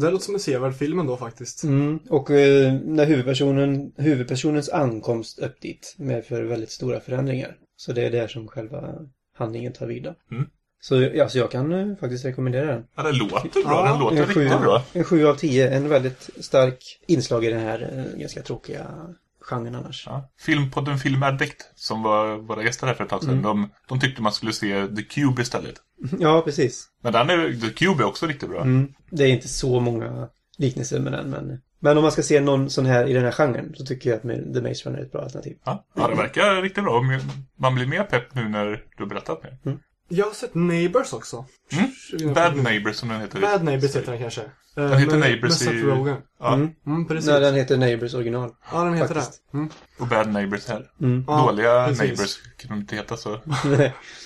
det låter som en sevärd film ändå faktiskt. Mm. Och eh, när huvudpersonen, huvudpersonens ankomst upp dit medför väldigt stora förändringar. Så det är där som själva handlingen tar vid. Mm. Så ja, så jag kan eh, faktiskt rekommendera den. Ja, det låter bra. Ja, den låter riktigt bra. en sju av tio. En väldigt stark inslag i den här eh, ganska tråkiga genren annars. Ja. Filmpodden Film Addict, som var våra gäster här för ett tag sedan, Mm. de, de tyckte man skulle se The Cube istället. Ja, precis. Men den är, The Cube är också riktigt bra. Mm. Det är inte så många liknelser med den, men... Men om man ska se någon sån här i den här genren så tycker jag att The Maze Runner är ett bra alternativ. Ja, ja det verkar riktigt bra. Man blir mer pepp nu när du har berättat mer. Jag har sett Neighbors också. Mm. Bad Neighbors som den heter. Bad Neighbors heter den kanske. Den heter med, Neighbors med i- Rogen. Ja. Mm. Mm, precis. Nej, den heter Neighbors original. Ja, den heter faktiskt. det. Mm. Och Bad Neighbors här. Mm. Ja, Dåliga precis. Neighbors kunde de inte heta så.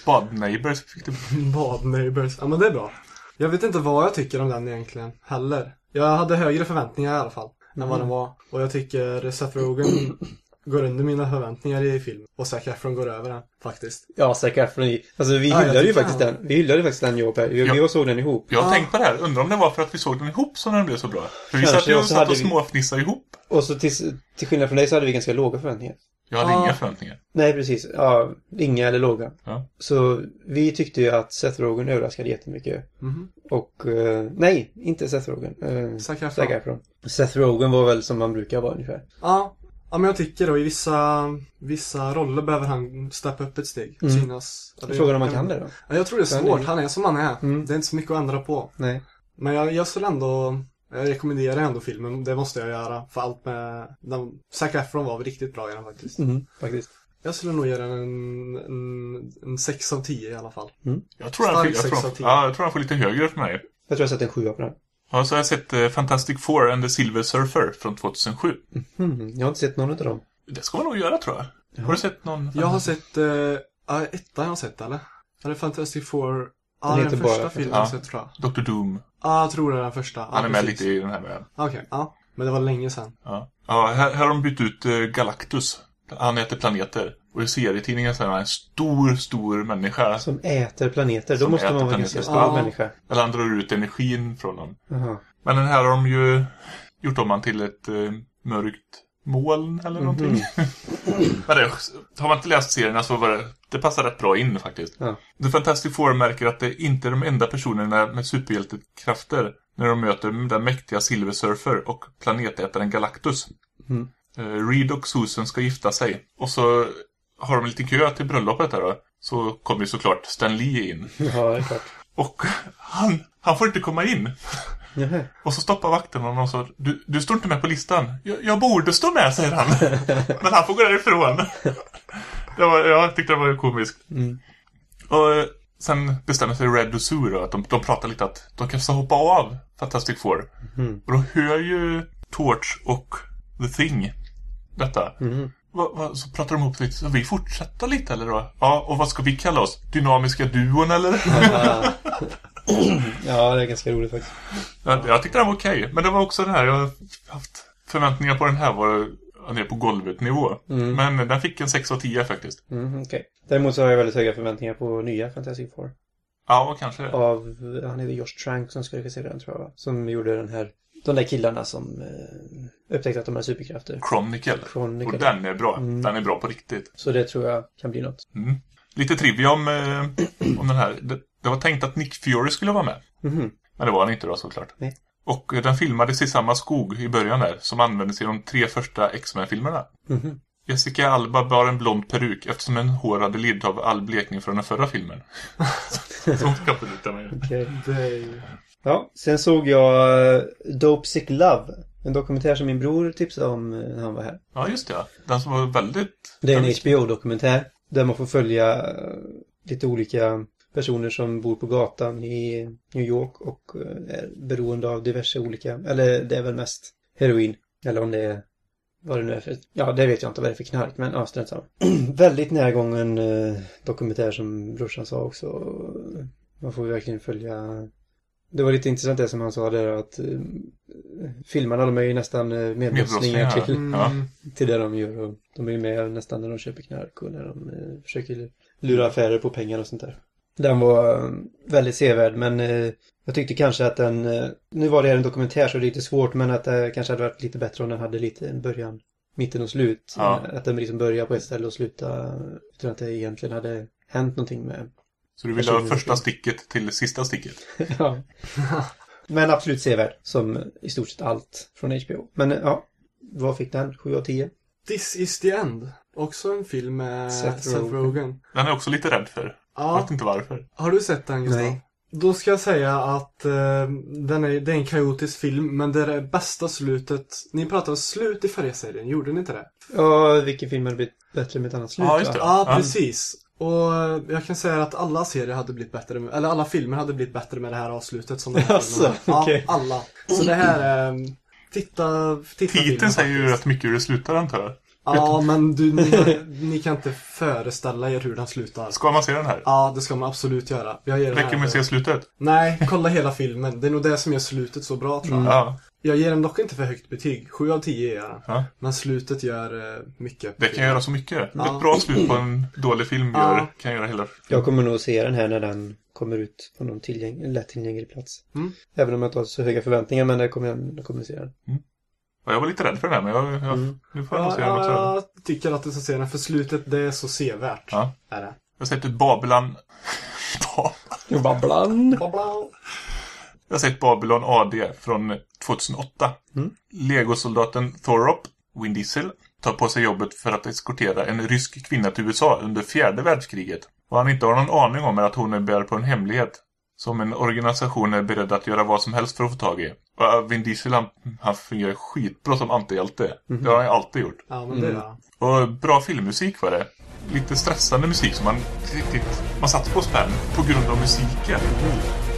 Bad Neighbors fick det. Bad Neighbors. Ja, men det är bra. Jag vet inte vad jag tycker om den egentligen, heller. Jag hade högre förväntningar i alla fall, än vad den var. Och jag tycker Seth Rogen går under mina förväntningar i film. Och Zac Efron går över den, faktiskt. Ja, Zac Efron i. Alltså vi hyllade ju faktiskt han- den. Vi hyllade ju faktiskt den jag och Per. Vi, Ja. vi och såg den ihop. Jag har Ja. tänkt på det här. Undrar om det var för att vi såg den ihop som den blev så bra. För vi Kanske, satt ju och satt och vi- småfnissade ihop. Och så till, till skillnad från dig så hade vi ganska låga förväntningar. Jag hade Ja. inga förväntningar. Nej, precis. Ja, inga eller låga. Ja. Så vi tyckte ju att Seth Rogen överraskade jättemycket. Mhm. Och, eh, nej, inte Seth Rogen. Zac Efron. Zac Efron. Seth Rogen var väl som man brukar vara ungefär. Ja. Ja, men jag tycker då i vissa, vissa roller behöver han steppa upp ett steg. Mm. Synas. Eller- Frågan om man kan det då? Ja, jag tror det är Han är- svårt. Han är som han är. Mm. Det är inte så mycket att ändra på. Nej. Men jag, jag skulle ändå... Jag rekommenderar ändå filmen. Det måste jag göra. För allt med... Den, Zac Efron var riktigt bra i den faktiskt. Mm, faktiskt. Jag skulle nog ge den en, en, en 6 av 10 i alla fall. Jag tror, han, Stark fick- jag, tror, ja, jag tror han får lite högre för mig. Jag tror jag sett en sjua på den. Ja, så har jag sett eh, Fantastic Four and the Silver Surfer från 2007. Mm, jag har inte sett någon av dem. Det ska man nog göra tror jag. Har du sett någon? Jag har sett... Uh, ja, ettan jag har sett eller? Eller Fantastic Four... Ja, Den den, heter första bara- filmen Ja. jag har sett tror jag. Dr. Doom. Ja, jag tror det är den första. Ja, Han är med precis. lite i den här med. Okej, ja. Men det var länge sedan. Ja, ja här, här har de bytt ut eh, Galactus. Han äter planeter. Och i serietidningen så är han en stor, stor människa. Som äter planeter. Då måste man vara ganska stor Ja. människa. Eller han drar ut energin från dem. Jaha. Men den här har de ju gjort om han till ett eh, mörkt moln eller någonting. Mhm. Men det, har man inte läst serierna så var det, det passar rätt bra in faktiskt. Ja. The Fantastic Four märker att det inte är de enda personerna med superhjältekrafter när de möter den mäktiga Silver Surfer och planetätaren Galactus. Mm. Eh, Reed och Susan ska gifta sig. Och så har de en liten kö till bröllopet där då. Så kommer ju såklart Stan Lee in. Ja, det är klart. Och han, han får inte komma in. Jaha. Och så stoppar vakten honom och sa du, du står inte med på listan. Jag, jag borde stå med, säger han. Men han får gå därifrån. Det var, jag tyckte det var komiskt. Mm. Och eh, sen bestämmer sig Red och Sue då, att de, de pratar lite att de kanske hoppa av Fantastic Four. Mm. Och då hör ju Torch och The Thing detta. Mm. Va, va, så pratar de ihop sig. Ska vi fortsätta lite eller då? Ja, och vad ska vi kalla oss? Dynamiska duon eller? Ja. det är ganska roligt faktiskt. Jag, jag tyckte den var okej. Men det var också det här, jag har haft förväntningar på den här var nere på golvet nivå. Mm. Men den fick en 6 av 10 faktiskt. Mm, okej. Däremot så har jag väldigt höga förväntningar på nya Fantastic Four. Ja, kanske. Av, han heter Josh Trank som ska regissera den tror jag. va? Som gjorde den här, de där killarna som eh, upptäckte att de har superkrafter. Chronicle. Chronicle. Och den är bra. Mm. Den är bra på riktigt. Så det tror jag kan bli något. Mm. Lite trivia om, eh, om den här. Det, det var tänkt att Nick Fury skulle vara med. Mhm. Men det var han inte då såklart. Nej. Och eh, den filmades i samma skog i början där. Som användes i de tre första X-Men-filmerna. Mhm. Jessica Alba bar en blond peruk eftersom en hår hade lidit av all blekning från den förra filmen. Så kan på lite med. Ja, sen såg jag eh, Dope Sick Love. En dokumentär som min bror tipsade om eh, när han var här. Ja, just det. Den som var väldigt... Det är en HBO-dokumentär. Där man får följa eh, lite olika personer som bor på gatan i New York och är beroende av diverse olika, eller det är väl mest heroin. Eller om det är vad det nu är för, ja det vet jag inte vad det är för knark men ja, strunt samma. Väldigt närgången eh, dokumentär som brorsan sa också. Man får verkligen följa det var lite intressant det som han sa där att eh, filmarna de är ju nästan eh, medbrottslingar till, Mm. Ja. till det de gör. Och de är ju med nästan när de köper knark och när de eh, försöker lura affärer på pengar och sånt där. Den var eh, väldigt sevärd men eh, jag tyckte kanske att den, eh, nu var det här en dokumentär så det är lite svårt men att det kanske hade varit lite bättre om den hade lite en början, mitten och slut. Ja. Att den liksom börjar på ett ställe och slutar utan att det egentligen hade hänt någonting med Så du vill ha första sticket till sista sticket? ja. Men absolut sevärd som i stort sett allt från HBO. Men ja, vad fick den? 7 av 10? This is the end. Också en film med Seth Seth, Rogen. Rogen. Den är jag också lite rädd för. Jag Ja, vet inte varför. har du sett den Gustav? Nej. Då ska jag säga att eh, den är, det är en kaotisk film, men det är det bästa slutet. Ni pratade om slut i färjeserien, gjorde ni inte det? Ja, vilken film hade blivit bättre med ett annat slut? Ja, just det. Ja, Ja. precis. Och jag kan säga att alla serier hade blivit bättre, med, eller alla filmer hade blivit bättre med det här avslutet som den här okej. Ja, alla. Så det här är... Titta, titta filmen Titeln säger ju rätt mycket hur det slutar antar jag. Ja, men du, ni, ni kan inte föreställa er hur den slutar. Ska man se den här? Ja, det ska man absolut göra. Jag ger Räcker med att se slutet? Nej, kolla hela filmen. Det är nog det som gör slutet så bra tror jag. Ja. Jag ger den dock inte för högt betyg. 7 av 10 ger jag ja. Men slutet gör eh, mycket. Det kan göra så mycket. Ja. Ett bra slut på en dålig film Ja. gör, kan göra hela Jag kommer nog se den här när den kommer ut på någon tillgäng- lättillgänglig plats. Mm. Även om jag inte har så höga förväntningar, men det kommer jag, jag kommer se den. Ja, Jag var lite rädd för den här, men jag, jag, Mm. nu får jag nog Ja, se den också. ja, jag tycker att du ska se den, för slutet det är så sevärt. Ja. Är det. Jag har sett ut Babylon... Ba- Babblan! Jag har sett Babylon AD från 2008. Mm. Legosoldaten Thorop, Vin Diesel, tar på sig jobbet för att eskortera en rysk kvinna till USA under fjärde världskriget. Vad han inte har någon aning om är att hon är bär på en hemlighet. Som en organisation är beredd att göra vad som helst för att få tag i. Och Vin Diesel han, han fungerar skitbra som antihjälte. Det har han ju alltid gjort. Ja, men det Mm. Och bra filmmusik var det. Lite stressande musik som man riktigt... Man satt på spänn på grund av musiken. Den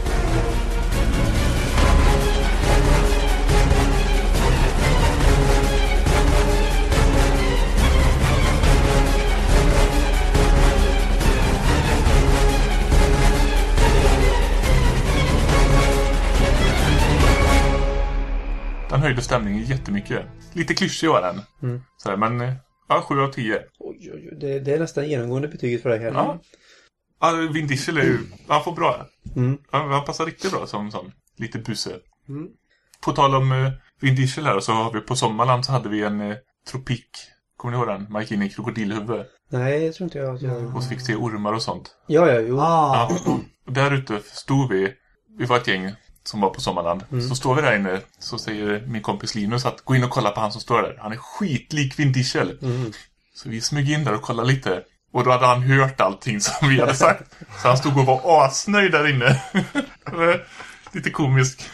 höjde stämningen jättemycket. Lite klyschig var den. Mm. Sådär, men eh, ja, 7 av 10. Oj, oj, oj. Det, det är nästan genomgående betyget för dig här. Ja. Ja, Vin Diesel är ju... Han får bra. Mm. Han, han passar riktigt bra som sån lite buse. Mm. På tal om uh, Vin Diesel här så har vi på Sommarland så hade vi en uh, tropik. Kommer ni ihåg den? Man gick in i krokodilhuvud Nej, jag tror inte jag att jag... och så fick se ormar och sånt. Ja, ja, jo. Ah, Ja. Där ute stod vi. Vi var ett gäng som var på Sommarland. Så står vi där inne. Så säger min kompis Linus att gå in och kolla på han som står där. Han är skitlik Vin Diesel. Mm. Så vi smög in där och kollade lite. Och då hade han hört allting som vi hade sagt. Så han stod och var asnöjd där inne. Lite komisk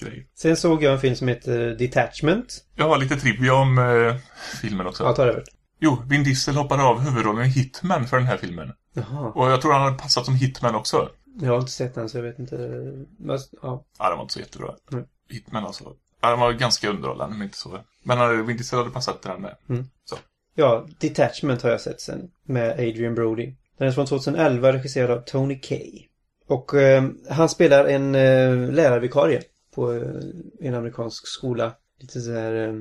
grej. Sen såg jag en film som heter Detachment. Jag har lite trivia om eh, filmen också. Ja, ta det över. Jo, Vin Diesel hoppade av huvudrollen i Hitman för den här filmen. Jaha. Och jag tror han hade passat som Hitman också. Jag har inte sett den så jag vet inte. Men, ja. Ja, den var inte så jättebra. Mm. Hitman alltså. Ja, den var ganska underhållande, men inte så. Men Diesel hade passat den med. ja, Detachment har jag sett sen. Med Adrian Brody. Den är från 2011, regisserad av Tony Kay. Och eh, han spelar en eh, lärarvikarie på eh, en amerikansk skola. Lite så här, eh,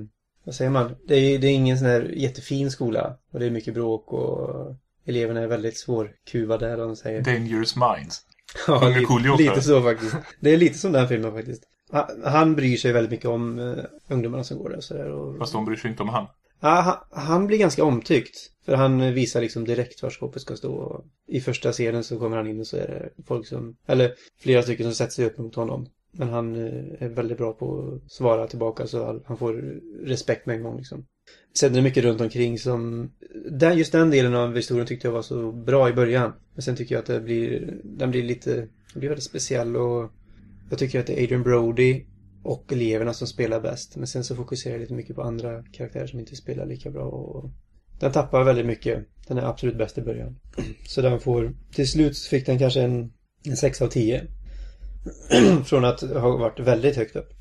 vad säger man? Det är, det är ingen sån här jättefin skola. Och det är mycket bråk och eleverna är väldigt svårkuvade, eller vad de säger. Dangerous Minds. Ja, lite, lite så faktiskt. Det är lite som den filmen faktiskt. Han, bryr sig väldigt mycket om uh, ungdomarna som går där och sådär. Och... Fast de bryr sig inte om han. Ja, han, han blir ganska omtyckt. För han visar liksom direkt var skåpet ska stå. I första scenen så kommer han in och så är det folk som, eller flera stycken som sätter sig upp mot honom. Men han eh, är väldigt bra på att svara tillbaka så han- han får respekt med en gång liksom. Sen är det mycket runt omkring som... Den, just den delen av historien tyckte jag var så bra i början. Men sen tycker jag att det blir... Den blir lite... Den blir väldigt speciell och... Jag tycker att det är Adrian Brody och eleverna som spelar bäst. Men sen så fokuserar jag lite mycket på andra karaktärer som inte spelar lika bra. Och den tappar väldigt mycket. Den är absolut bäst i början. Så den får... Till slut fick den kanske en, en 6 av 10. Från att ha varit väldigt högt upp.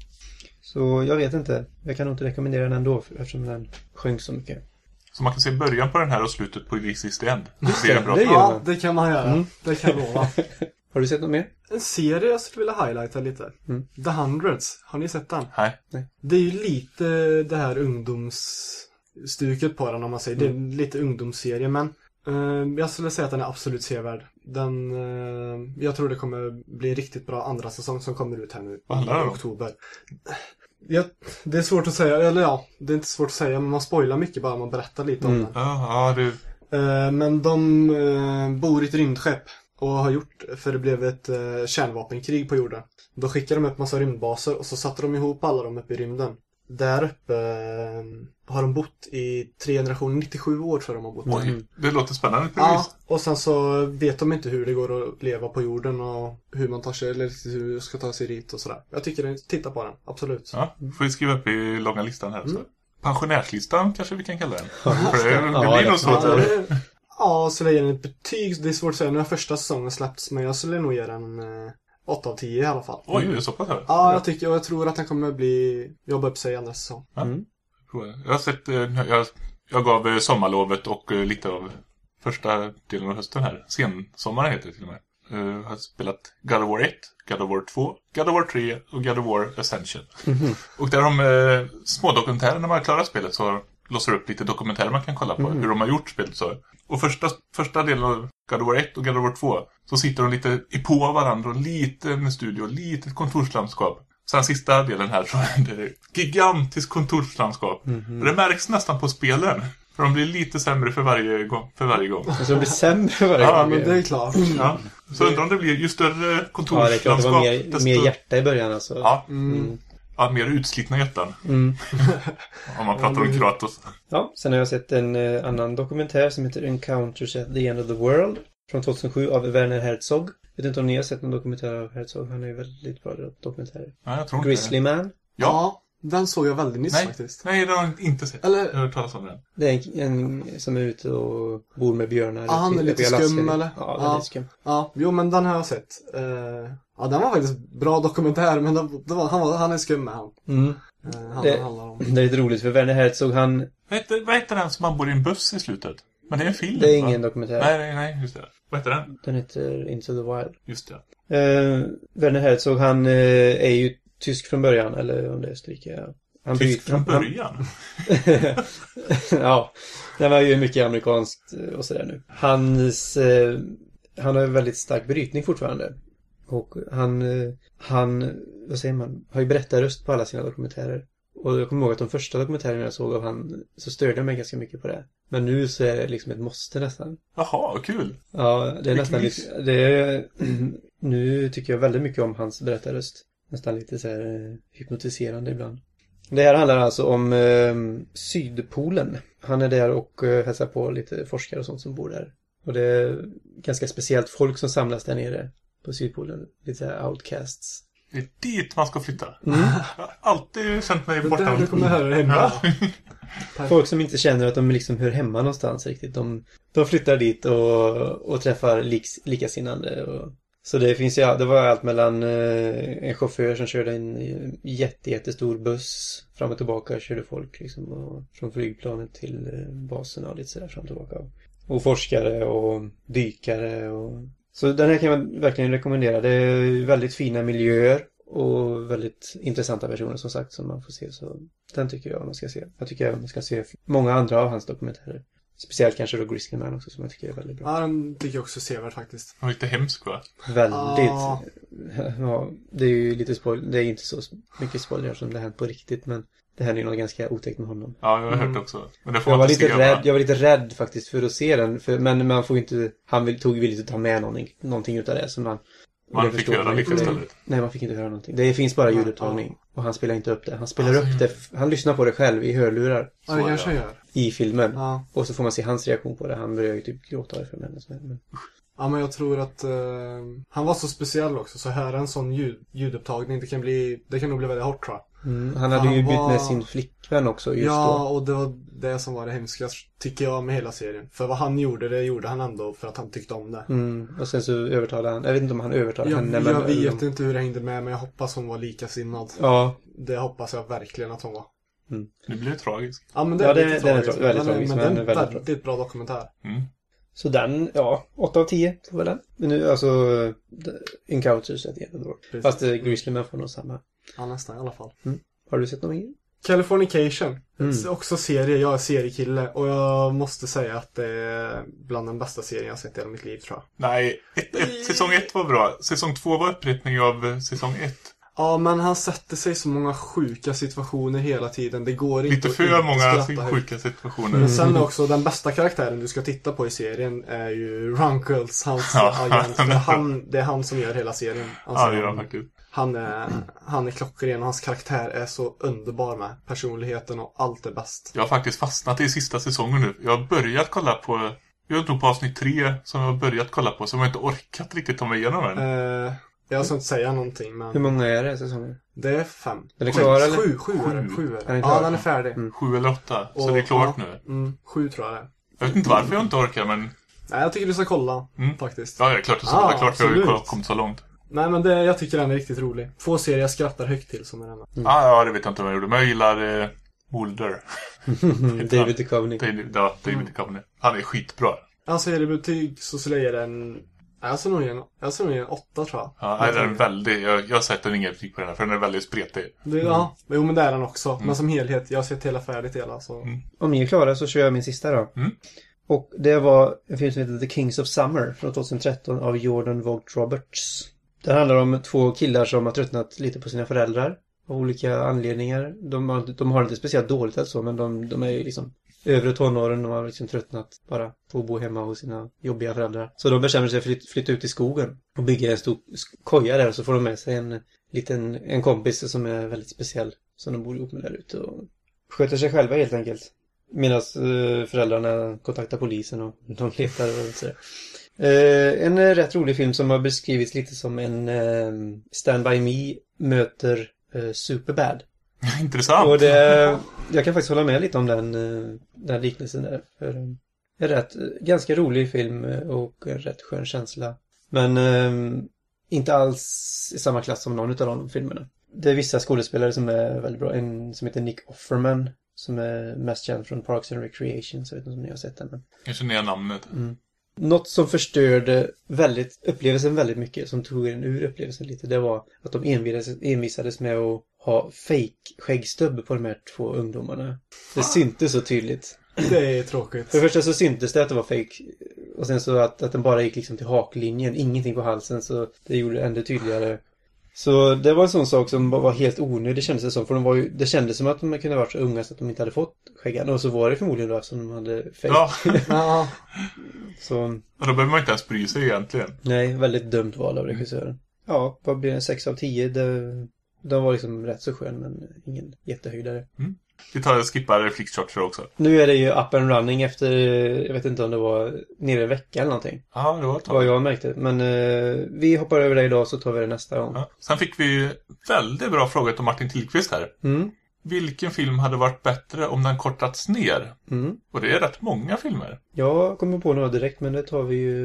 Så jag vet inte. Jag kan nog inte rekommendera den ändå eftersom den sjönk så mycket. Så man kan se början på den här och slutet på This is the end. Det är en bra det gör ja, det kan man göra. Mm. Det kan jag lova. Har du sett något mer? En serie jag skulle vilja highlighta lite. Mm. The Hundreds. Har ni sett den? Nej. Det är ju lite det här ungdomsstuket på den om man säger. Det är lite ungdomsserie men eh, jag skulle säga att den är absolut sevärd. Den, eh, jag tror det kommer bli riktigt bra andra säsong som kommer ut här nu i oktober. Ja, det är svårt att säga, eller ja, det är inte svårt att säga men man spoilar mycket bara man berättar lite om Mm. den. Ja, ja det... Eh, Men de eh, bor i ett rymdskepp och har gjort, för det blev ett eh, kärnvapenkrig på jorden. Då skickade de upp massa rymdbaser och så satte de ihop alla dem uppe i rymden. Där uppe eh, har de bott i tre generationer, 97 år tror jag de har bott. Oj, det låter spännande. Ja, precis. och sen så vet de inte hur det går att leva på jorden och hur man tar sig, eller hur man ska ta sig dit och sådär. Jag tycker titta på den, absolut. Ja, får vi skriva upp i långa listan här. Så. Pensionärslistan kanske vi kan kalla den. För det, det. det Ja, blir nog så. Ja, det- ja, så lägger den ett betyg. Det är svårt att säga. Nu har första säsongen släppts, men jag skulle nog ge den eh, 8 av 10 i alla fall. Oj, det är så pass här. Ja, jag tycker, jag tror att den kommer bli, jobba upp sig i andra säsong. Jag har sett, eh, jag, jag gav eh, sommarlovet och eh, lite av första delen av hösten här. Sensommaren heter det till och med. Jag har spelat God of War 1, God of War 2, God of War 3 och God of War Ascension. Och där de eh, när man klarar spelet så låser upp lite dokumentärer man kan kolla på hur de har gjort spelet så. Och första, första delen av God of War 1 och God of War 2 så sitter de lite i på varandra och lite en studio, lite ett kontorslandskap. Sen sista delen här så är det gigantiskt kontorslandskap. Och det märks nästan på spelen. För de blir lite sämre för varje gång. För varje gång. Alltså de blir sämre varje Ja, gång. Men det är klart. Ja. Så undrar om det blir ju större Ja, det är klart. Det kontorslandskap. var mer, mer hjärta i början alltså. Ja, Mm. Ja, mer utslitna hjärtan. Mm. Om man pratar om Kratos. Ja, sen har jag sett en eh, annan dokumentär som heter Encounters at the End of the World. Från 2007 av Werner Herzog. Vet inte om ni har sett någon dokumentär av Herzog? Han är ju väldigt bra dokumentärer. Nej, jag tror inte Grizzly Man. Ja. Den såg jag väldigt nyss Nej. faktiskt. Nej, det har jag inte sett. Eller- Jag har hört talas om den. Det är en, en som är ute och bor med björnar. Ja, han är lite skum, eller? Ja, Ja. väldigt skum. Ja, jo men den har jag sett. Eh, ja, den var faktiskt bra dokumentär, men det, det var, han, var, han är skum med han. Mm. Eh, han Det- om. Det är lite roligt för Werner Herzog han... Vad heter, vad heter den som man bor i en buss i slutet? Men det är en film. Det är va? ingen dokumentär. Nej, nej, nej, just det. Vad heter den? Den heter Into the Wild. Just det. Eh, Werner Herzog han eh, är ju tysk från början, eller om det är Österrike. Han Tysk från början. ja, den var ju mycket amerikanskt eh, och sådär nu. Hans, eh, han har ju väldigt stark brytning fortfarande. Och han, eh, han, vad säger man, har ju berättarröst på alla sina dokumentärer. Och jag kommer ihåg att de första dokumentärerna jag såg av han så störde jag mig ganska mycket på det. Men nu så är det liksom ett måste nästan. Jaha, kul. Ja, det är Vilken nästan lite, det är, nu tycker jag väldigt mycket om hans berättarröst. Nästan lite så här eh, hypnotiserande ibland. Det här handlar alltså om eh, Sydpolen. Han är där och eh, hälsar på lite forskare och sånt som bor där. Och det är ganska speciellt folk som samlas där nere på Sydpolen. Lite så här outcasts. Det är dit man ska flytta. Mm. Jag har alltid känt mig Det borta. där du kommer höra hemma. Ja. Folk som inte känner att de liksom hör hemma någonstans riktigt. De, de flyttar dit och, och träffar liks, likasinnande. Och, så det finns ju, det var allt mellan eh, en chaufför som körde en jätte, jättestor buss fram och tillbaka, körde folk liksom och, från flygplanet till eh, och lite sådär fram och tillbaka. Och forskare och dykare och... Så den här kan jag verkligen rekommendera. Det är väldigt fina miljöer och väldigt intressanta personer som sagt som man får se. Så den tycker jag man ska se. Jag tycker även man ska se många andra av hans dokumentärer. Speciellt kanske då Grizzly Man också som jag tycker är väldigt bra. Ja, den tycker jag också är sevärd faktiskt. Och lite hemsk va? Väldigt. Ja. Ja, det är ju lite spoil. Det är inte så mycket spoiler som det hänt på riktigt men det här är ju något ganska otäckt med honom. Ja, jag har Mm. hört också. Men det får Jag var, lite se, rädd, va? jag var lite rädd faktiskt för att se den. För, men man får inte, han vill, tog vill inte ta med någonting, någonting utav det. Så man, Man fick förstår höra lite istället. Nej, man fick inte höra någonting. Det finns bara Ja, ljudupptagning. Och han spelar inte upp det. Han spelar Alltså, upp det, han lyssnar på det själv i hörlurar. Ja, det kanske jag gör. I filmen. Ja. Och så får man se hans reaktion på det. Han börjar ju typ gråta för men, men Ja, men jag tror att eh, han var så speciell också, så höra en sån ljud, ljudupptagning, det kan bli, det kan nog bli väldigt hårt tror jag. mm, Han hade ju Han bytt var- med sin flickvän också just ja, då. och det var det som var det hemska, tycker jag, med hela serien. För vad han gjorde, det gjorde han ändå för att han tyckte om det. Mm, och sen så övertalade han, jag vet inte om han övertalade Jag, henne jag men... vet inte hur det hängde med, men jag hoppas hon var likasinnad. Ja, Det hoppas jag verkligen att hon var. Det blir tragiskt. Ja, men det Ja, är det- är tragiskt. tra- väldigt men, tragisk, men, men det är en väldigt bra. väldigt bra dokumentär. Mm. så den, ja, 8 av 10 får väl den. Men nu, alltså, Encounters the world. Precis. Fast eh, Grizzly Man får nog samma. Ja, nästan i alla fall. Har du sett någon? Californication. Mm. Också serie. Jag är seriekille och jag måste säga att det är bland den bästa serien jag sett i hela mitt liv tror jag. Nej, ett, ett, säsong ett var bra. Säsong två var upprepning av eh, säsong ett. Ja, men han sätter sig i så många sjuka situationer hela tiden. Det går inte Lite för många sjuka situationer. Men sen också, den bästa karaktären du ska titta på i serien är ju Runkles, hans Ja. agent. Det är, han, det är han som gör hela serien. Alltså, Ja, det gör han faktiskt. han, är, han är klockren och hans karaktär är så underbar med. Personligheten och allt är bäst. Jag har faktiskt fastnat i sista säsongen nu. Jag har börjat kolla på... Jag nog på avsnitt tre som jag har börjat kolla på, som jag inte orkat riktigt ta mig igenom än. Eh, jag ska inte säga någonting, Hur men många är det säsonger? det är fem. Är det klar, eller? Sju, sju är det. Sju. Sju är Är den det. klar? Ja, den är färdig. Mm. Sju eller åtta. Så Och- det är klart ja, nu. Mm, sju tror jag det är. Jag vet inte varför jag inte orkar, men... Nej, jag tycker du ska kolla, Mm. faktiskt. Ja, det är klart det är så. Ah, det är klart för jag har ju kommit så långt. Nej, men det, jag tycker den är riktigt rolig. Få serier jag skrattar högt till som är denna. Ah, ja, det vet jag inte vad jag gjorde. Men jag gillar eh, Mulder. David Duchovny. David, ja, David Mm. Duchovny. Han är skitbra. Alltså, är det betyg så skulle jag ge den... Jag skulle nog ge en, jag skulle nog ge en åtta, tror jag. Ja, nej, den är väldigt... Jag, jag sätter ingen betyg på den här, för den är väldigt spretig. Det, Ja, jo men det är den också. Men som helhet, jag har sett hela färdigt hela så. Mm. Om ni är klara så kör jag min sista då. Mm. Och det var en film som heter The Kings of Summer från 2013 av Jordan Vogt Roberts. Det handlar om två killar som har tröttnat lite på sina föräldrar. Av olika anledningar. De har, de har det inte speciellt dåligt eller så, men de, de är ju liksom övre tonåren. De har liksom tröttnat bara på att bo hemma hos sina jobbiga föräldrar. Så de bestämmer sig för att flytta ut i skogen och bygga en stor koja där. Så får de med sig en liten en kompis som är väldigt speciell. Som de bor ihop med där ute och sköter sig själva helt enkelt. Medan eh, föräldrarna kontaktar polisen och de letar och sådär. Eh, en eh, rätt rolig film som har beskrivits lite som en eh, Stand By Me möter eh, Superbad. Intressant. Och det, jag kan faktiskt hålla med lite om den, eh, den liknelsen där. För, eh, en rätt, eh, ganska rolig film och en rätt skön känsla. Men eh, inte alls i samma klass som någon av de filmerna. Det är vissa skådespelare som är väldigt bra. En som heter Nick Offerman. Som är mest känd från Parks and Recreation. Så jag vet inte om ni har sett den. Men... Jag känner igen namnet. Något som förstörde väldigt, upplevelsen väldigt mycket, som tog en ur upplevelsen lite, det var att de envisades, envisades med att ha fake skäggstubb på de här två ungdomarna. Det syntes så tydligt. Det är tråkigt. För det första så syntes det att det var fake och sen så att, att den bara gick liksom till haklinjen, ingenting på halsen, så det gjorde det ännu tydligare. Så det var en sån sak som var helt onödig kändes det som, för de var ju, det kändes som att de kunde ha varit så unga så att de inte hade fått skäggan. Och så var det förmodligen då eftersom de hade fake. Ja, Ja, Så och då behöver man inte ens bry sig egentligen. Nej, väldigt dumt val av regissören. Ja, vad blir det? 6 av 10? Det, den var liksom rätt så skön, men ingen jättehöjdare. Vi tar och skippar Flixcharter också. Nu är det ju up and running efter, jag vet inte om det var nere i vecka eller någonting. Ja, det var ett Vad tag. jag märkte. Men eh, vi hoppar över det idag så tar vi det nästa gång. Ja. Sen fick vi väldigt bra fråga till Martin Tillqvist här. Mm, Vilken film hade varit bättre om den kortats ner? mm. Och det är rätt många filmer. Jag kommer på några direkt, men det tar vi ju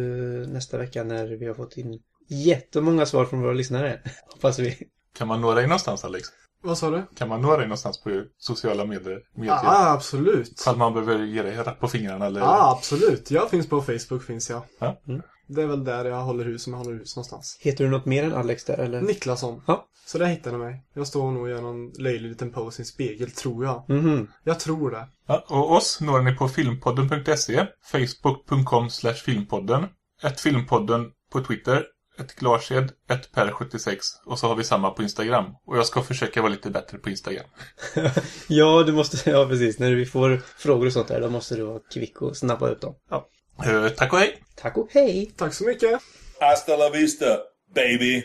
nästa vecka när vi har fått in jättemånga svar från våra lyssnare. Hoppas vi. Kan man nå dig någonstans, Alex? vad sa du? Kan man nå dig någonstans på sociala medier? medier? Ja, absolut. Ifall man behöver ge dig rapp på fingrarna eller... Ja, absolut. Jag finns på Facebook, finns jag. Ja. Mm. Det är väl där jag håller hus, om jag håller hus någonstans. Heter du något mer än Alex där, eller? Niklasson. Ja. Så där hittar ni mig. Jag står nog och gör någon löjlig liten pose i en spegel, tror jag. Mhm. Jag tror det. Ja, och oss når ni på filmpodden.se, facebook.com slash filmpodden, ett filmpodden på Twitter, ett Glarsed, ett Per76 och så har vi samma på Instagram. Och jag ska försöka vara lite bättre på Instagram. Ja, du måste, ja precis. När vi får frågor och sånt där, då måste du vara kvick och snabba upp dem. Ja. Eh, tack och hej! Tack och hej! Tack så mycket. Hasta la vista, baby.